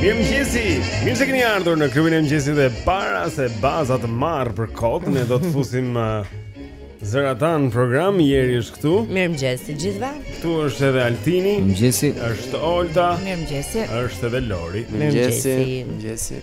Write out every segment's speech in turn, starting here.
Mirë mëngjesi, mirë se keni ardhur në klubin e mëngjesit dhe para se baza të marrë për kot Ne do të fusim uh, zërat në program, Jeri është këtu Mirë mëngjesi gjithve Këtu është edhe Altini Mirë mëngjesi është Olta Mirë mëngjesi është edhe Lori Mirë mëngjesi Mirë mëngjesi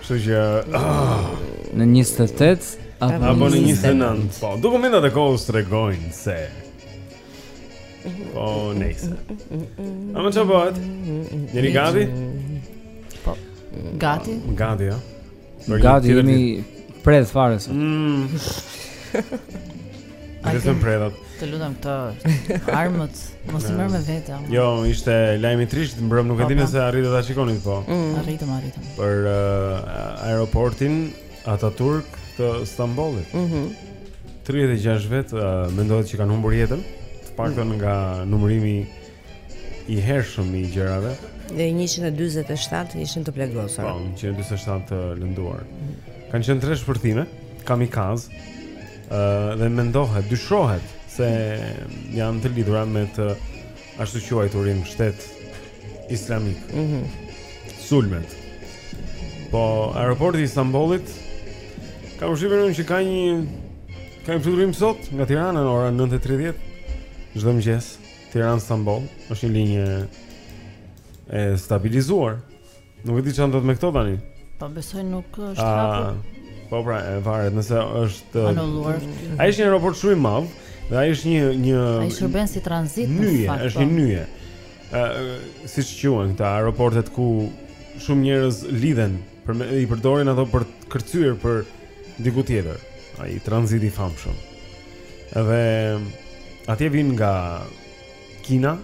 Kështu që ah, në 28 apo, apo në 29. Po, dokumentat e kohës tregojnë se Po, nejse. A më çfarë bëhet? Jeni gati? Po. Gati? Gati, ja. Gati jemi predhë fare sot. Mm. Ai vetëm predhat. Të lutem këto armët mos i merr me vete. Jo, ishte lajm i trisht, mbrëm nuk e po, di në po. se arritët ta shikonit po. Mm. Arritëm, arritëm. Për uh, aeroportin Ataturk të Stambollit. Mhm. Mm 36 vetë uh, mendohet që kanë humbur jetën, të paktën mm. nga numërimi i hershëm i gjërave. Dhe 147 ishin të plagosur. Po, 147 të lënduar. Kanë qenë tre shpërthime, kamikaz. Ëh, uh, dhe mendohet, dyshohet se janë të lidhura me të ashtuquajturin shtet islamik. Mhm. Mm Sulmet. Po, aeroporti i Stambollit kam dyshimin unë që ka një ka një fluturim sot nga Tirana në orën 9:30 çdo mëngjes. Tiranë Stamboll është një linjë e stabilizuar. Nuk e di ça ndodh me këto tani. Po besoj nuk është hapur. Po pra, e varet nëse është anulluar. Ai është një aeroport shumë i madh dhe ai është një një Ai shërben si tranzit në fakt. Nyje, është një po. nyje. Ë, siç quhen këta aeroportet ku shumë njerëz lidhen Për me, i përdorin ato për të kërcyer për diku tjetër, ai tranzit i famshëm. Edhe atje vijnë nga Kina,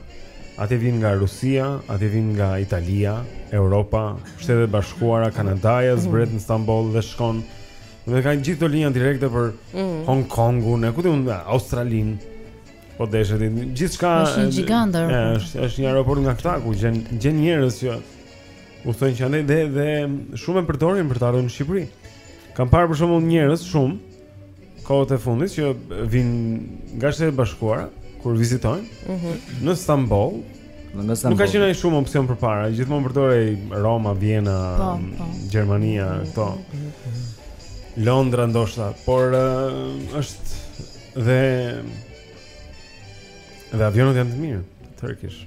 atje vijnë nga Rusia, atje vijnë nga Italia, Europa, Shtetet e Bashkuara, Kanadaja mhm. zbret në Stamboll dhe shkon. Dhe kanë gjithë ato linja direkte për mhm. Hong Kongun, ku di unë Australinë. Po deshe ti gjithçka është një gjigant aeroport. Është është një aeroport nga këta ku gjen gjen njerëz që U thonë që ne dhe dhe shumë e përdorin për të ardhur në Shqipëri. Kam parë për shembull njerëz shumë kohët e fundit që vijnë nga Shtetet e Bashkuara kur vizitojnë mm -hmm. në Stamboll. Në në Stamboll. Nuk ka qenë ai shumë opsion përpara, gjithmonë përdorej Roma, Vjena, po, po. Gjermania, këto. Londra ndoshta, por uh, është dhe dhe avionët janë të mirë, Turkish.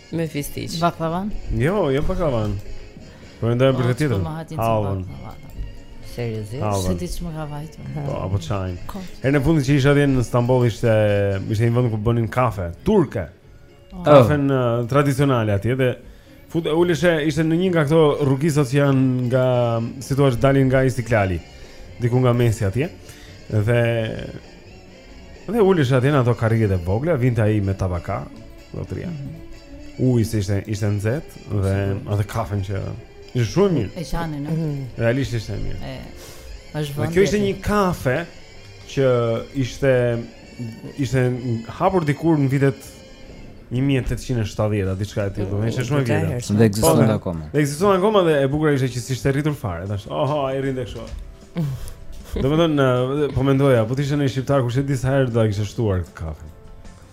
Me fistiq. Baklavan? Jo, jo baklavan. Po ndajmë për këtë po, tjetër. Hallon. Seriozisht, se ti çmë ka vajtur. Po, apo çajin. Herën e fundit që isha atje në Stamboll ishte ishte një vend ku bënin kafe turke. Oh. Kafen uh, tradicionale atje dhe fut e ulëshe ishte në një nga këto rrugisat që janë nga si të thuash dalin nga Istiklali. Diku nga mesi atje. Dhe Dhe ulesh atje në ato karriget e vogla, vinte ai me tabaka, zotëria. Mm -hmm. Ujë se ishte ishte nxehtë dhe atë kafen që ishte shumë mirë. E qanin, ëh. Mhm. Realisht ishte mirë. E. Është vënë. Kjo ishte një kafe që ishte ishte hapur dikur në vitet 1870 a diçka e tillë, domethënë ishte shumë e vjetër. Dhe ekziston po, akoma. Dhe ekziston akoma dhe e bukur ishte që s'ishte rritur fare, thashë. Oho, ai rrinte kështu. Domethënë, po mendoja, po të ishte në shqiptar, ku shetë disë herë do a kështë shtuar këtë kafe.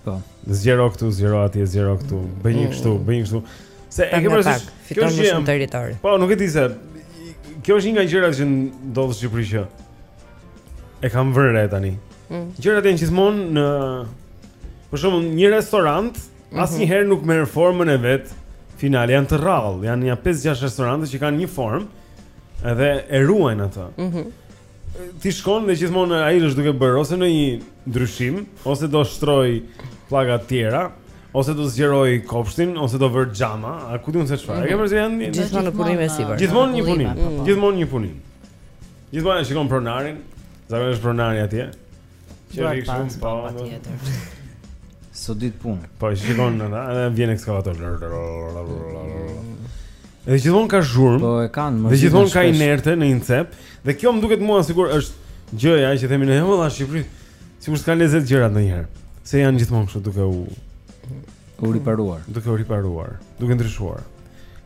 Po. Zgjero këtu, zgjero atje, zgjero këtu, bëj një kështu, bëj një kështu. Se e ke parasysh, kjo është gjemë. Territori. Po, nuk e di se, kjo është një nga gjërat që ndodh në Shqipëri që e kam vërë re tani. Mm. Gjërat janë gjithmonë në, për shembull, një restorant, mhm. asnjëherë nuk merr formën e vet finale, janë të rrallë, janë nja 5-6 restorante që kanë një formë, Edhe e ruajnë atë. Mhm. Mm ti shkon dhe gjithmonë ai është duke bërë ose ndonjë ndryshim, ose do shtrojë pllaka të tjera, ose do zgjerojë kopshtin, ose do vërë xhama, a ku di unë se çfarë. E ke parasysh, janë në- Gjithmonë në punim e sipër. gjithmonë një punim, po, po. gjithmonë një punim. Gjithmonë e shikon pronarin, zakonisht pronari atje. Që rri kështu pa punë pa tjetër Sot ditë pune Po e shikon në da, edhe vjen ekskavator Dhe gjithmonë ka zhurmë Po e kanë më Dhe gjithmonë ka inerte në një cep Dhe kjo më duket mua sikur është gjëja që themi ne he mo Shqipëri Sikur s'kanë lezet gjërat ndonjëherë Se janë gjithmonë kështu duke u U riparuar Duke u riparuar Duke ndryshuar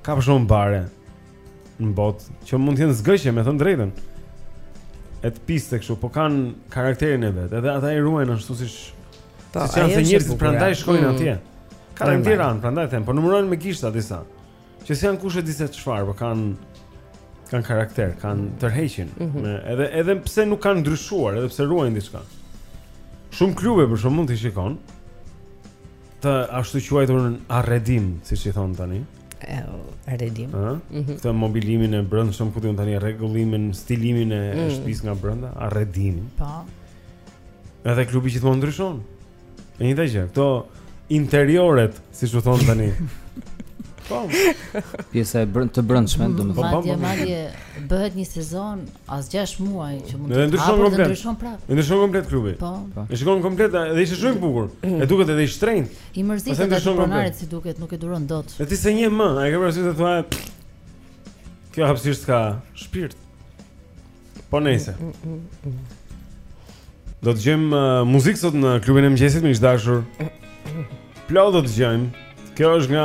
Ka për shembull bare në botë që mund të jenë zgëqe, me thënë të drejtën. E të pista kështu, po kanë karakterin e vet. Edhe ata i ruajnë ashtu siç po, siç janë se njerëzit prandaj shkojnë mm. atje. Ka në Tiranë, prandaj them, po numërohen me gishta disa. Që s'janë kushedi se çfarë, po kanë kanë karakter, kanë tërheqin. Mm -hmm. Edhe edhe pse nuk kanë ndryshuar, edhe pse ruajnë diçka. Shumë klube për shembull mund të shikon të ashtuquajturin arredim, siç i thon tani. Arredim. Ëh. Mhm. Këtë mobilimin e brendshëm ku di unë tani rregullimin, stilimin e mm. shtëpisë nga brenda, arredim. Po. Edhe klubi gjithmonë ndryshon. E njëjta gjë. Këto interioret, siç u thonë tani. Po. Pjesa e brënd të brendshme, mm, domethënë. Po, madje madje bëhet një sezon as 6 muaj që mund të ndryshon komplet. Ndryshon prapë. Ndryshon komplet klubi. Po. po. E shikon komplet, edhe ishte shumë i bukur. E duket edhe i shtrenjtë. I mërzit ata të pronarit si duket, nuk e duron dot. E ti se një më, e ke parasysh të thua Kjo hapësirë s'ka shpirt. Po nejse. Mm, mm, mm, do të gjem uh, muzikë sot në klubin e mëngjesit me ish dashur. Plot do të gjem. Kjo është nga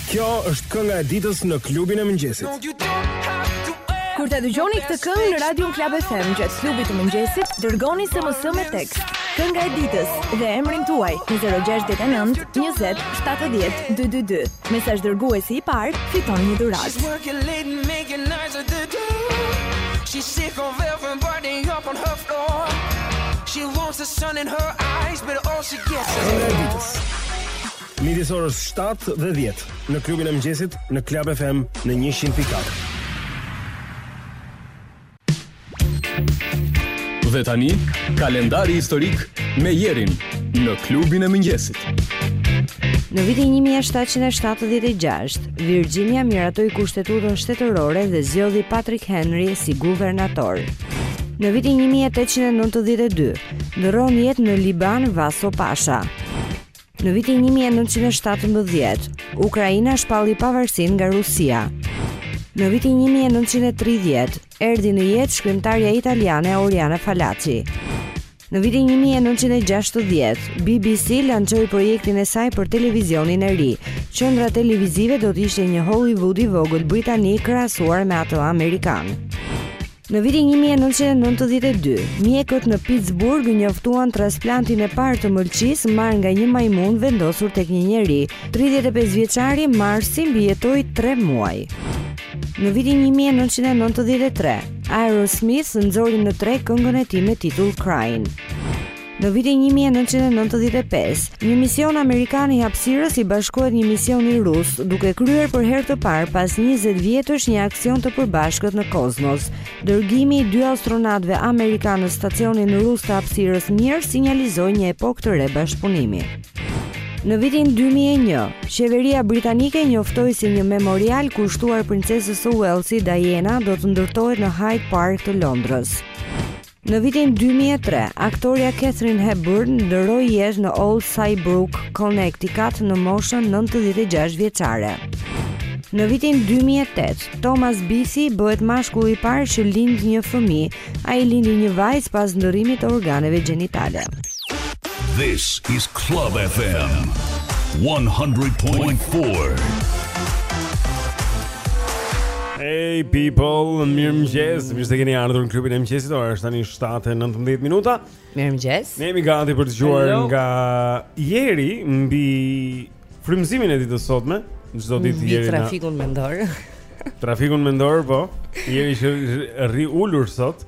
Kjo është kënga e ditës në klubin e mëngjesit. Kur ta dëgjoni këtë këngë në Radio Club FM gjatë klubit të mëngjesit, dërgoni SMS me tekst Kënga e ditës dhe emrin tuaj në 069 20 70 222. Mesazhdërguesi i parë fiton një dhuratë. She's sick of everybody up on her floor She wants the sun in her eyes But all she gets is a Midis orës 7 dhe 10 në klubin e mëngjesit në Club FM në 100.4. Dhe tani, kalendari historik me Jerin në klubin e mëngjesit. Në vitin 1776, Virginia miratoi kushtetutën shtetërore dhe zgjodhi Patrick Henry si guvernator. Në vitin 1892, ndërron jetë në Liban Vaso Pasha. Në vitin 1917, Ukraina shpalli pavarësinë nga Rusia. Në vitin 1930, erdhi në jetë shkrimtarja italiane Oriana Fallaci. Në vitin 1960, BBC lançoi projektin e saj për televizionin e ri. Qendra televizive do të ishte një Hollywood i vogël britanik krahasuar me atë amerikan. Në vitin një mijë e nëntëqind e nëntëdhjetë e dy, mjekët në Pittsburgh njoftuan transplantin e parë të mëlçisë marrë nga një majmun vendosur tek një njeri. 35 vjeçari Marsi mbijetoi 3 muaj. Në vitin 1993, Aerosmith nxori në treg këngën e tij me titull Cryin'. Në vitin 1995, një mision amerikan i hapësirës i bashkohet një misioni rus, duke kryer për herë të parë pas 20 vjetësh një aksion të përbashkët në kozmos. Dërgimi i dy astronautëve amerikanë në stacionin rus të hapësirës Mir sinjalizoi një epokë të re bashkëpunimi. Në vitin 2001, qeveria britanike njoftoi se një memorial kushtuar princeshës së Uellsit, Diana, do të ndërtohet në Hyde Park të Londrës. Në vitin 2003, aktorja Katharine Hepburn ndërroi jetë në Old Saybrook, Connecticut në moshën 96 vjeçare. Në vitin 2008, Thomas Beatie bëhet mashkulli i parë që lind një fëmijë. Ai lindi një vajzë pas ndërrimit të organeve gjenitale. This is Club FM 100.4. Hey people, mirëmëngjes, mirë se keni ardhur në klubin e mëngjesit, ora është tani 7 e 19 minuta Mirëmëngjes Ne jemi gati për të dëgjuar nga Jeri mbi frymëzimin e ditës së sotme Çdo ditë mbi Jeri trafikun mendor Trafikun mendor, po Jeri që rri ulur sot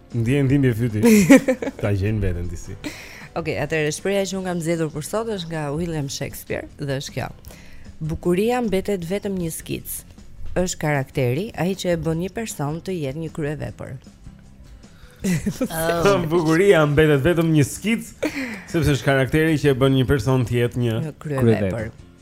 Ndjen dhimbje fyti. Ta gjen veten ti si. Okej, okay, atëherë shprehja që unë kam zgjedhur për sot është nga William Shakespeare dhe është kjo. Bukuria mbetet vetëm një skicë. Është karakteri ai që e bën një person të jetë një kryevepër. Oh. Bukuria mbetet vetëm një skicë, sepse është karakteri që e bën një person të jetë një kryevepër.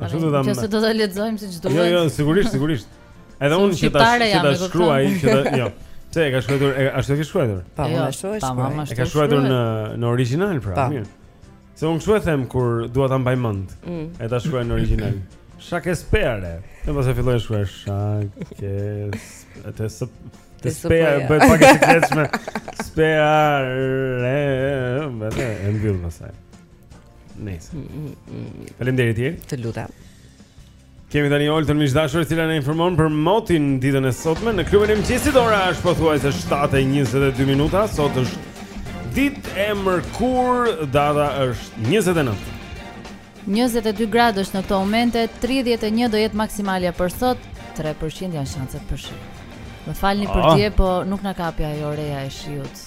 Ashtu do ta. Nëse do ta lexojmë siç duhet. Jo, jo, sigurisht, sigurisht. Edhe unë që ta që ta shkruaj që ta, jo. Pse e ka shkruar? Ashtu e ke shkruar? Po, jo, ashtu e shkruaj. E ka shkruar në në origjinal pra, po. mirë. Se unë kështu e them kur dua ta mbaj mend. Mm. E ta shkruaj në origjinal. Shakespeare. Ne pas e filloj shkruaj shakes. Atë së Të speja, bëhet pak e sekretshme Speja Re Vete, e mbyllë pasaj Nice. Mm, mm, mm. Faleminderit Jeri. Të lutem. Kemi tani Oltën, miq të dashur, e cila na informon për motin ditën e sotme në klubin e mëngjesit. Ora është pothuajse 7 e 22 minuta. Sot është ditë e mërkurë, data është 29. 22 gradë është në këto momente, 31 do jetë maksimalja për sot, 3% janë shanset për shi. Më falni për ah. dje, po nuk na kapi ajo reja e shiut.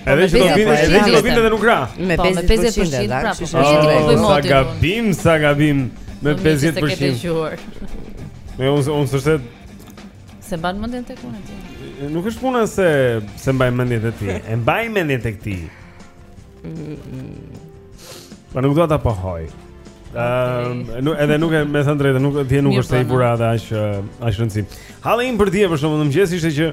Po, edhe që do vinte, edhe që do vinte dhe nuk ra. Me 50% po, me 50% pra, po, po, po, po, sa gabim, sa gabim me 50%. Me unë unë thoshte se mban mendjen tek unë ti. Nuk është puna se se mbaj mendjen tek ti, e mbaj mendjen tek ti. Po nuk dua ta pohoj. Ehm, nuk edhe nuk e me thënë të drejtën, nuk ti nuk është e burrë atë aq aq rëndësi. Halli im për ti për shkakun e mëngjesit ishte që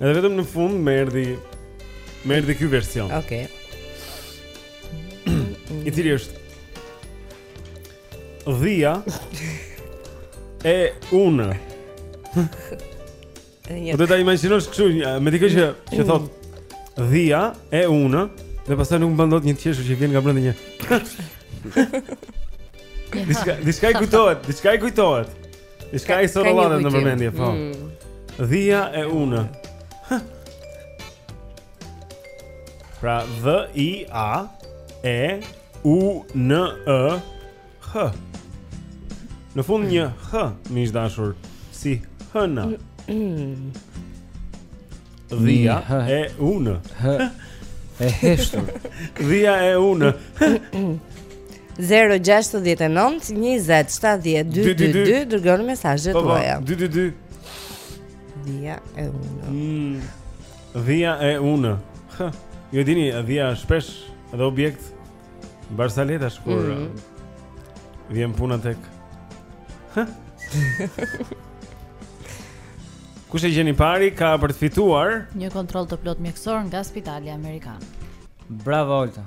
Edhe vetëm në fund më erdhi më erdhi ky version. Okej. Okay. I cili është dhia e unë. Po do ta imagjinosh kështu me dikë që mm. thotë dhia e unë dhe pastaj nuk mban dot një të qeshur që vjen nga brenda një. Diçka, diçka i kujtohet, diçka i kujtohet. Diçka i sorollatet në vëmendje, po. Mm. Dhia e unë. Pra DH I A E U N E H. Në fund një H, miq të dashur, si hëna. Mm. Dhia e unë. E heshtur. Dhia e unë. 0-6-9-20-70-2-22 Dërgoni mesazhet tuaja Dë dë dë Dhia e unë mm. Dhia e unë H Ju e dini, dhia shpesh edhe objekt Barsaletash kur mm -hmm. Vjen puna tek Hë? Kush e gjen i pari ka për të fituar Një kontroll të plotë mjekësor nga spitali Amerikan Bravo Olta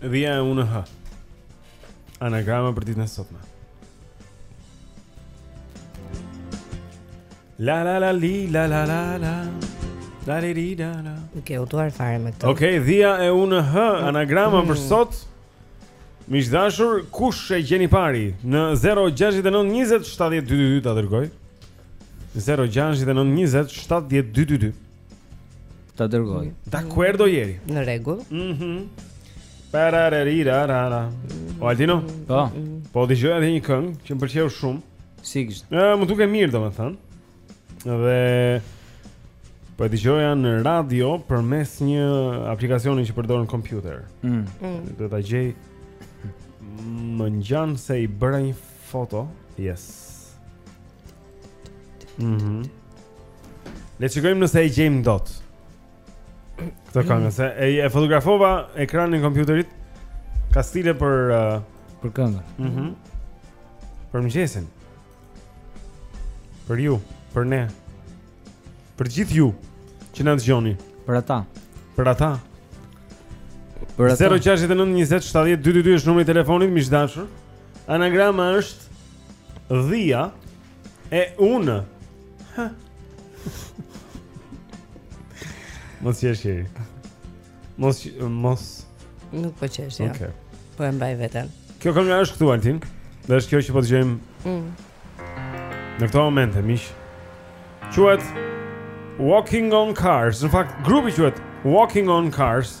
Dhia e unë h Anagrama për ditën e sotme La la la li la la la la. La li li la la. Okej, u dua fare me këtë. Okej, okay, dhia e unë h anagrama mm. për sot. Miq të dashur, kush e gjen i pari në 069 20 70 222 ta dërgojë. 069 20 70 222. Ta dërgojë. Dakord, Dojeri. Në rregull. Mhm. Mm Parararira rara. O Altino? Po. Po dëgjoj edhe një këngë që më pëlqeu shumë. Sigurisht. Ë, më duket mirë domethënë. Dhe Po e dëgjoja në radio përmes një aplikacioni që përdor në kompjuter. Mm. mm. Do ta gjej. Më ngjan se i bëra një foto. Yes. Mhm. Mm Le të shikojmë nëse e gjejmë dot. Këtë këngë se e, e fotografova ekranin e kompjuterit kastile për uh, për këngën. Mhm. Mm për mëngjesin. Për ju, për ne. Për gjithë ju që na dëgjoni. Për ata. Për ata. Për ata. 069 20 70 222 është numri i telefonit miq të dashur. Anagrama është dhia E unë. Mos qesh. Mos mos nuk po qesh, ja. Okej. Po e mbaj veten. Kjo kënga është këtu Altin. Dhe është kjo që po dëgjojmë. Mm. Në këto momente miq. Quhet Walking on Cars. Në fakt grupi quhet Walking on Cars.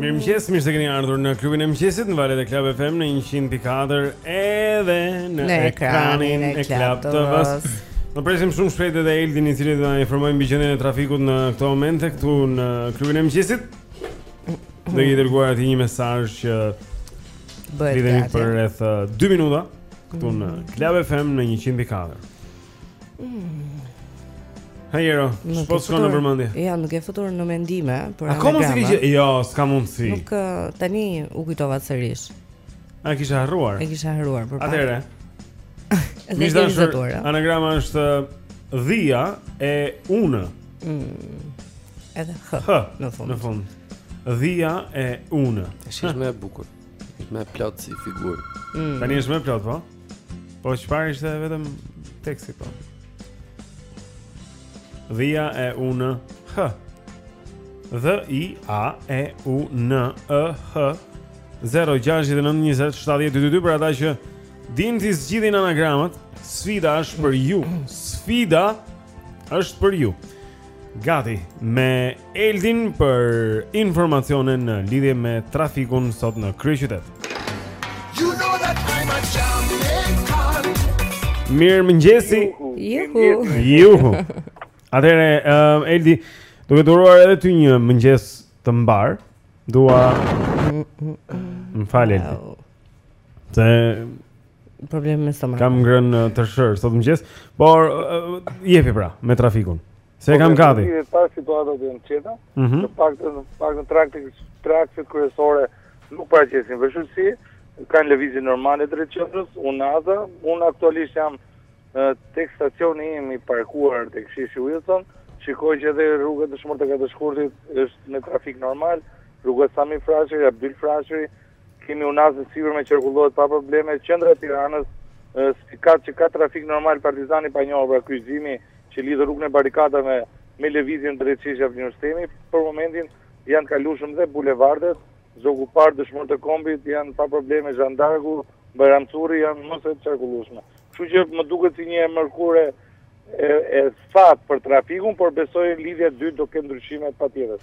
Mirëmëngjes, mirë se keni ardhur në klubin e mëngjesit në valët e Club FM në 104 edhe në, në ekranin e Club TV-së. Do presim shumë shpejt edhe Eldin i cili do na informojë mbi gjendjen e trafikut në këto momente këtu në klubin e mëngjesit. Do i dërgoj atij një mesazh që Bëhet gati. Lidhemi për rreth 2 minuta këtu në mm. Club FM në 104. Mm. Hajro, s'po shkon në përmendje. Ja, nuk e futur në mendime, por a mos e ke gjet? Jo, s'ka mundësi. Nuk, tani u kujtova sërish. E kisha harruar? E kisha harruar për pak. Atëre. Miq të dashur. Anagrama është dhia e unë. Mm. Edhe h. Në fund. Në fund. Dhia e unë. Është shumë e bukur. Është më plot si figurë. Mm. Tani është më plot, po. Po më parë ishte vetëm teksti po. Dhia e unë. H. D H I A E U N E H 0692070222 për ata që dinë t'i zgjidhin anagramat, sfida është për ju. Sfida është për ju. Gati me Eldin për informacione në lidhje me trafikun sot në kryeqytet. You know that I'm a Jamaican. Mirë mëngjesi. Juhu. Juhu. Atëre um, Eldi, duke t'uruar edhe ty një mëngjes të mbarë, dua Më fal Eldi. Se problem me stomakun. Kam ngrënë uh, herët sot mëngjes, por uh, jepi pra me trafikun. Se e kam po, gati. Po pra situata të qeta. Në mhm. fakt në fakt në akset akset kryesore nuk paraqesin vështirësi, kanë lëvizje normale drejt qendrës, unaza, unë aktualisht jam uh, i stacionuar, i parkuar tek Sheshi Wilson, shikoj që edhe rruga Dëshmorët e Katër Shkurtit është me trafik normal, rruga Sami Frashëri, Abdyl Frashëri, Kemi unazën e sipërme, qarkullohet pa probleme, qendra e Tiranës, shikoj që ka trafik normal Partizani i Panjohur pra kryqëzimi që lidh rrugën e Barrikadave me lëvizjen drejt sheshit Avni Rustemi, për momentin janë të kalueshëm dhe bulevardet, Zogu i Parë, Dëshmorët e Kombit janë pa probleme Zhan d'Ark, Bajram Curri janë mëse të qarkullueshme. Kështu që më duket si një e mërkurë me, me fat për trafikun, por besoj lidhja e dytë do ketë ndryshime patjetër.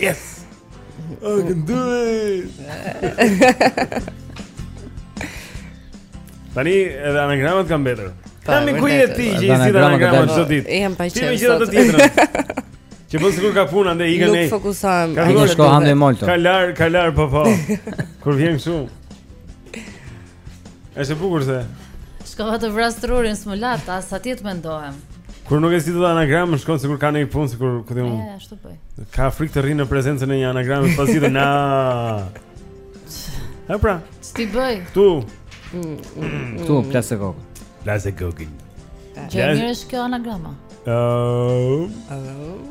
Yes. I can do it. Tani edhe anagramat kanë mbetur. Tani ku je ti që i zgjidh anagramat çdo ditë? Jam pa qenë. Ti gjithë ato tjetra. Që po sikur ka punë andej, ikën ai. Nuk fokusohem. Ka shkuar andej molto. Ka lar, ka lar po po. Kur vjen këtu. Është e bukur se. Shko të vras trurin s'më latë as atje të mendohem. Kur nuk e zgjidh dot anagramën, shkon sikur ka ndonjë punë, sikur këtu... E, ashtu bëj. Ka frikë të rrijë në prezencën e një anagrame të pazgjidhur... E pra... Që ti bëj? Këtu... Këtu, plas koka. Plas koka. Gjë e mirë është kjo anagrama. Ehm... Ehm...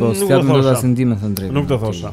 Po, s'ka të më... s'e di me thënë të drejtën. Nuk të thosha.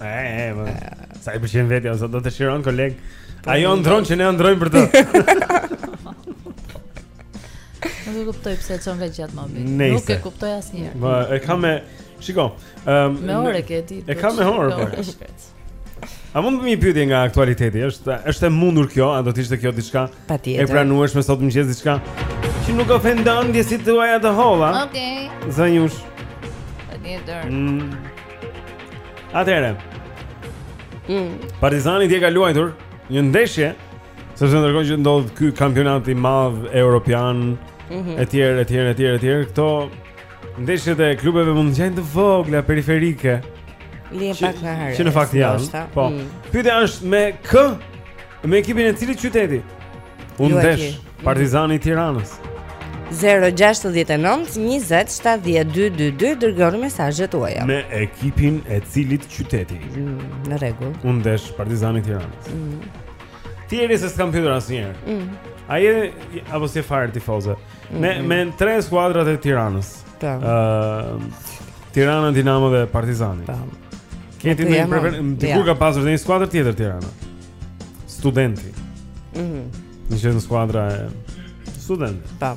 Eee, më... Sa i pëlqen vetja, ose do të shiron koleg po, Ajo ëndërron që ne ëndërrojmë për të Nuk e kuptoj pse e qonë vetë gjatë më bëjnë Nuk e kuptoj asnjëherë Më e ka me... Shiko um, Me orë e ke ti E ka me orë për po. A mund të bëj një pyetje nga aktualiteti? Është është e mundur kjo, a do të ishte kjo diçka Patjetër. E pranueshme sot në mëngjes diçka që nuk ofendon ndjesitë tuaja të holla. Okej. Okay. Zënjush. Patjetër. Mm. Atëherë. Mm. Partizani dje ka luajtur një ndeshje sepse ndërkohë që ndodh ky kampionat i madh europian mhm. etj etj etj etj këto ndeshjet e klubeve mund të ngjajnë të vogla periferike. Lien pak në harë. Që në fakt janë. Po. Mm. Pyetja është me kë Me ekipin e cilit qyteti? U ndesh Partizani i Tiranës. 069 20 70 222 Dërgjoni mesazhet tuaja Me ekipin e cilit qyteti mm, Në rregull U ndesh Partizani i Tiranës mm. Ti Jeri se s'kam pyetur asnjëherë mm. A je, apo s'je fare tifoze mm. me, me tre skuadrat e Tiranës uh, Tiranën, Dinamo dhe Partizani Tam. Ke ndonjë preferencë ti? Dikur ka pasur edhe një skuadër tjetër Tirana? Studenti. Mhm. Mm një çdo skuadra e student. Po.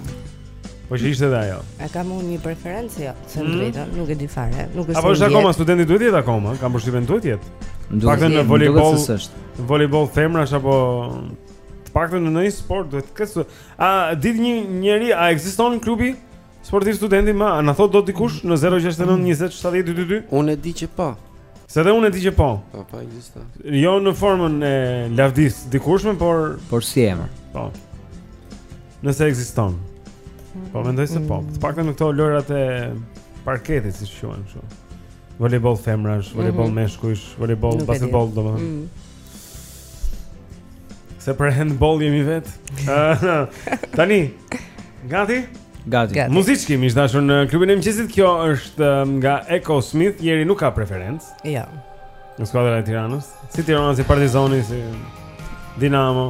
Po që ishte dhe ajo. A kam unë një preferencë jo, se mm -hmm. nuk e di fare, nuk e di. Apo është akoma Studenti duhet të jetë akoma, kam përshtypjen duhet të jetë. Pak në volejboll. Volejboll femrash apo të paktën në ndonjë sport duhet të ketë. A di njeri a ekziston klubi Sportiv Studenti më, a na thotë dot dikush në 069 20 70 222? Unë e di që po. Se dhe unë e di që po. Po, po ekziston. Jo në formën e lavdisë së dikurshme, por por si emër. Po. Nëse ekziston. Po mendoj se po. Të paktën me këto lojërat e parketit siç quhen kështu. Volleyball femrash, volleyball mm -hmm. meshkujsh, volleyball basketball domethënë. Mm. Se për handball jemi vetë. Tani. Gati? Gati. Gati. Muzikë, miq të dashur në klubin e mëngjesit. Kjo është um, nga Echosmith. Jeri nuk ka preferencë. Jo. Ja. Në skuadrat e Tiranës. Si Tirana si Partizani si Dinamo.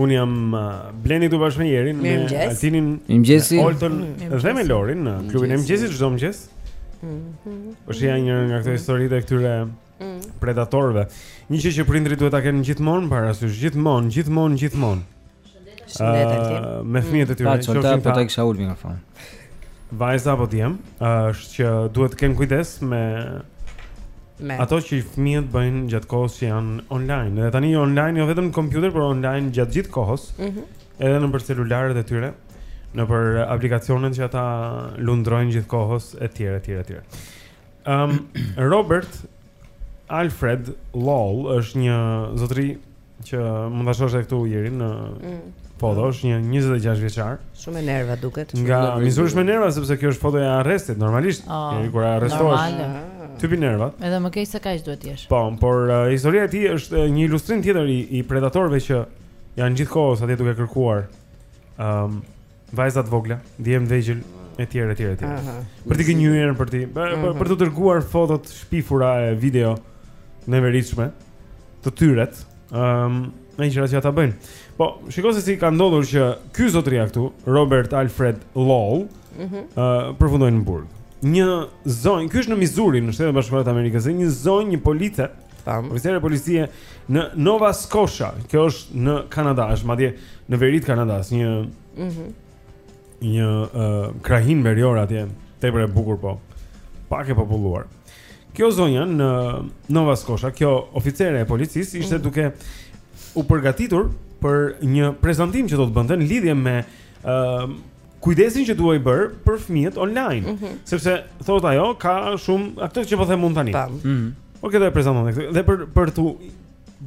Unë jam uh, Blendi këtu bashkë me Jerin, me Altinin, me Oltën dhe me Lorin në klubin e mëngjesit çdo mëngjes. Mhm. Është ja një nga këto historitë e këtyre mm. predatorëve. Një gjë që prindërit duhet ta kenë gjithmonë parasysh, gjithmonë, gjithmonë, gjithmonë. Shëndet Altin. Uh, me fëmijët e tyre, qofshin ata. Po ta kisha ulur nga fon. vajza apo djem, është që duhet të kenë kujdes me me ato që fëmijët bëjnë gjatë kohës që janë online. Dhe tani online jo vetëm në kompjuter, por online gjatë gjithë kohës. Ëh. Mm -hmm. Edhe nëpër celularët e tyre, nëpër aplikacionet që ata lundrojnë gjithë kohës etj etj etj. Ëm um, Robert Alfred Lowell është një zotëri që mund ta shohësh edhe këtu Jeri në mm. foto, mm. është një 26 vjeçar. Shumë nervoz duket. Nga Missouri. Është me nerva sepse kjo është fotoja e arrestit normalisht, oh, e kur arrestohesh. Normal. Ty bën nerva. Edhe më keq se kaq duhet të jesh. Po, por uh, historia e tij është uh, një ilustrim tjetër i, i predatorëve që janë gjithë kohës atje duke kërkuar ëm um, Vajza të vogla, djem të vegjël etj etj etj. Për t'i gënjyer, për t'i për, mhm. për t'u dërguar foto të shpifura e video të neveritshme të tyret, ëm um, me gjëra që ata bëjnë. Po, shiko se si ka ndodhur që ky zotëria këtu, Robert Alfred Lowell, ëh, mhm. uh, përfundoi në burg. Një zonjë, ky është në Missouri, në Shtetet e Bashkuara të Amerikës, një zonjë, një police, Tam. Oficere policie në Nova Scotia, kjo është në Kanada, është madje në veri të Kanadas, një Mhm. Mm një uh, krahinë veriore atje, tepër e bukur po. Pak e populluar. Kjo zonja në Nova Scotia, kjo oficere e policisë ishte mm. duke u përgatitur për një prezantim që do të bënte në lidhje me uh, Kujdesin që duhej bërë për fëmijët online, mm -hmm. sepse thotë ajo ka shumë nga këto që po them unë tani. Tam. Mm -hmm. Okej, do e prezantonte këtë. Dhe për për t'u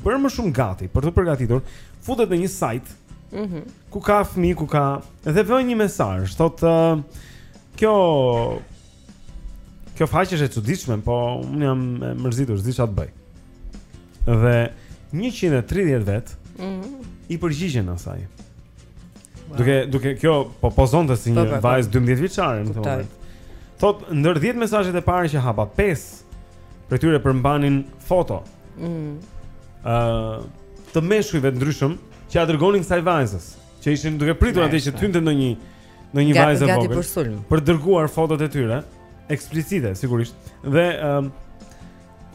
bërë më shumë gati, për t'u përgatitur, futet në një site. Mhm. Mm ku ka fëmijë, ku ka dhe vë një mesazh, thotë uh, kjo Kjo faqe është e çuditshme, po unë jam e mërzitur, s'di çfarë të bëj. Dhe 130 vetë mm -hmm. i përgjigjen asaj. Wow. Duke duke kjo po pozonte si një po, po, po. vajzë 12 vjeçare domethënë. Thotë ndër 10 mesazhet e para që hapa 5 prej tyre përmbanin foto. Ëh, mm. uh, të meshkujve të ndryshëm që ia dërgonin kësaj vajzës, që ishin duke pritur atje që të hynte ndonjë ndonjë vajzë e vogël për, për të dërguar fotot e tyre eksplicite sigurisht dhe um,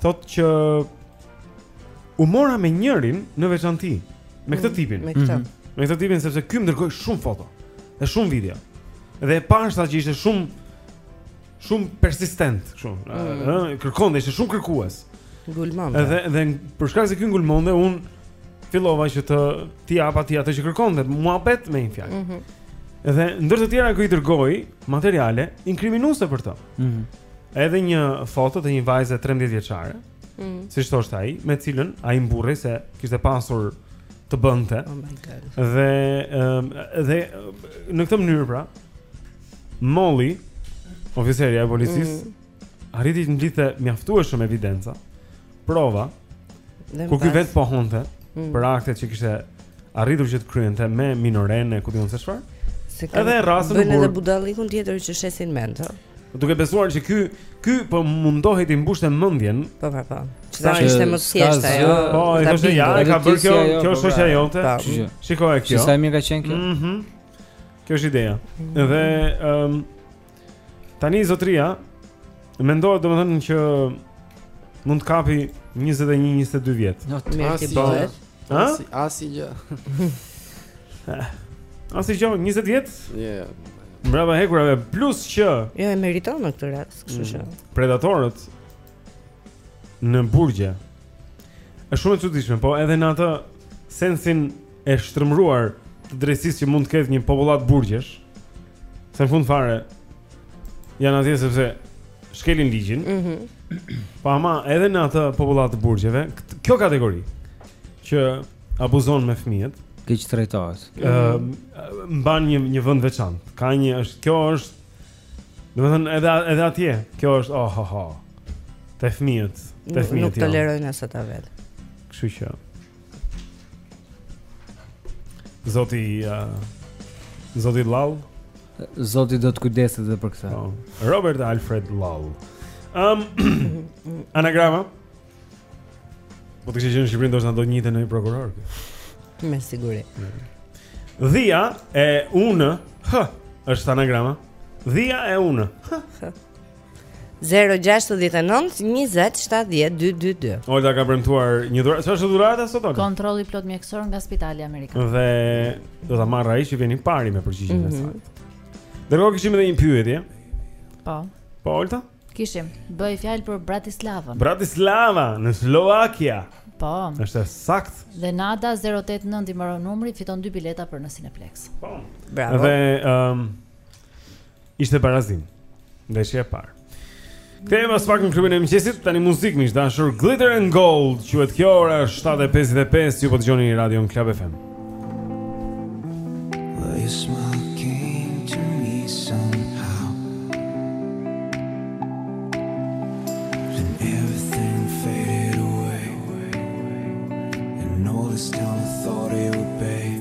thotë që u mora me njërin në veçanti me këtë mm, tipin me këtë mhm. me këtë tipin sepse ky më dërgoi shumë foto dhe shumë video dhe e pashë që ishte shumë shumë persistent kështu. Mm. Ëh, kërkonte, ishte shumë kërkues. Ngulmonte. Edhe dhe për shkak se ky ngulmonte, unë fillova që t'i jap atij atë që kërkonte, muhabet me një fjalë. Mhm. Mm edhe ndër të tjera ky i dërgoi materiale inkriminuese për të. Mhm. Mm edhe një foto të një vajze 13 vjeçare. Mhm. Mm siç thoshte ai, me të cilën ai mburrej se kishte pasur të bënte. Oh my god. Dhe ëm um, dhe në këtë mënyrë pra, Molly, oficerja e policisë, mm. arriti të mblidhte mjaftueshëm evidenca, prova, dhe ku ky vetë pohonte mm. për aktet që kishte arritur që të kryente me minorene ku di unë se çfarë. Se kanë edhe rrasën e burrë. budallikun tjetër që shesin mend, ha. Po duke besuar që ky ky po mundohej t'i mbushte mendjen. Po po po. Sa ishte më thjeshtë ajo. Po, i thoshte ja, e ka bërë kjo, kjo është ajo jote. Shikoj kjo. Sa mirë ka qenë kjo. Mhm. Kjo është ideja. Dhe ëm um, tani zotria mendohet domethënë që mund të kapi 21-22 vjet. Jo, asgjë. Ha? Asgjë. Asgjë 20 vjet? Jo. Mbrapa hekurave plus që Jo e meriton në këtë rast, kështu që. Mm. Predatorët në burgje. Është shumë e çuditshme, po edhe në atë sensin e shtrembëruar të drejtësisë që mund të ketë një popullatë burgjesh. Se në fund të fundit janë atje sepse shkelin ligjin. Mhm. Mm po ama edhe në atë popullatë të burgjeve, kjo kategori që abuzon me fëmijët, keqtrajtohet. Ëm ehm, uh, mban një një vend të veçantë. Ka një është kjo është Domethënë edhe edhe atje, kjo është oh oh oh. Te fëmijët, te fëmijët. Nuk tolerojnë as ata vetë. Kështu që. Zoti uh, Zoti Lall Zoti do të kujdeset dhe për këtë. Oh. Robert Alfred Lall. Um, anagrama. Po të kishte qenë në Shqipëri ndoshta do njihte ndonjë prokuror. Me siguri. Dhia e unë, h, është anagrama. Dhia e unë. H. 0-6-19-27-12-2 Olta ka premtuar një dhuratë Ça është dhurata e sotme, Olta? Kontroll i plotë mjekësor nga spitali Amerikan Dhe do ta marrë ai që vjen i pari me përgjigjen mm -hmm. e mhm. saktë Dhe nuk kishim edhe një pyetje? Po Po, Olta? Kishim, bëhej fjalë për Bratislavën Bratislava, në Sllovaki Po është e saktë Dhe Nada 089 i mbaron numri, fiton 2 bileta për në Cineplex Po Bravo Dhe, um, Ishte barazim. Ndeshja e parë. Kthehemi pas pak në klubin e mëngjesit, tani muzikë miq të dashur, Glitter and Gold, quhet kjo ora 7:55, ju po dëgjoni radion Club FM. Still thought it would be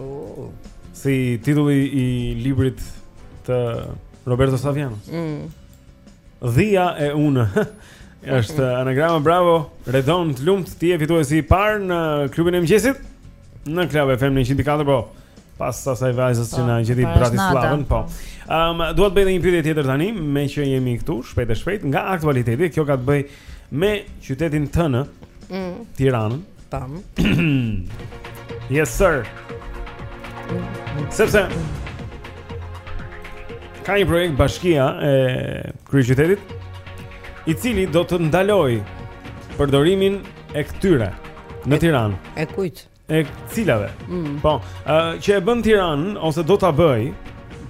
Oh. Si titulli i librit të Roberto Savianos. Mm. Dhia e unë. Është mm. anagrama bravo. Redon të lumt ti je fituesi i parë në klubin e mëngjesit. Në Club FM 104 po. Pas asaj vajzës që po, na gjeti Bratislavën, po. Ëm, um, dua të bëj dhe një pyetje tjetër tani, meqë jemi këtu shpejt e shpejt nga aktualiteti, kjo ka të bëjë me qytetin tonë, mm. Tiranën. Pam. yes sir. Sepse ka një projekt bashkia e kryeqytetit i cili do të ndalojë përdorimin e këtyre në Tiranë. E kujt? E cilave? Mm. Po, ë uh, që e bën Tiranën ose do ta bëjë,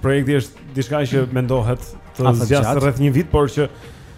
projekti është diçka që mendohet të zgjasë rreth një vit, por që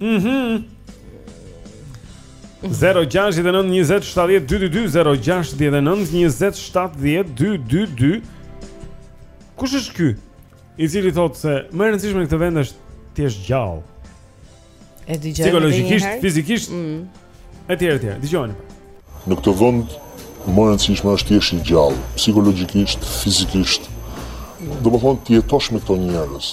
Mhm. Mm 069 20 70 222 069 20 70 222 Kush është ky? I cili thotë se më e rëndësishme në këtë vend është të jesh gjallë. E dëgjoj. Psikologjikisht, fizikisht. Mm. Etj, etj. Dëgjoni. Në këtë vend më e rëndësishme është të jesh i gjallë, psikologjikisht, fizikisht. Domethënë të jetosh me këto njerëz.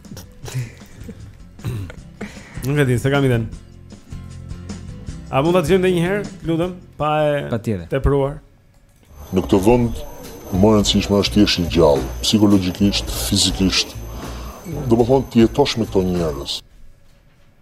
Nuk e di, s'e kam idenë. A mund ta dëgjojmë edhe një herë, të lutem, pa e Patjetër. tepruar. Në këtë vend më e rëndësishme është të jesh i gjallë, psikologjikisht, fizikisht. Domethënë të jetosh me këto njerëz.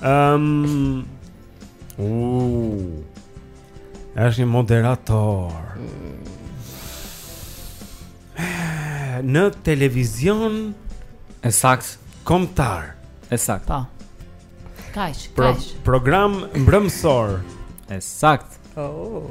Ehm. Um, Është një moderator. Në televizion ekzakt kombëtar. Ekzakt. Po. Kaq, kaq. Pro, program mbrëmësor. Ekzakt. Oh.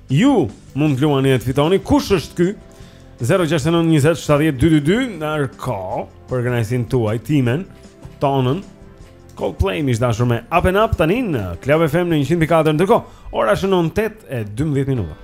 Ju mund të luani e të fitoni Kush është ky? 069 20 70 222 Ndërkohë Për kënaqësinë tuaj Timen Tonën Coldplay Miq të dashur me Up and Up Tani në Club FM në 104 Ndërkohë Ora shënon 8 e 12 minuta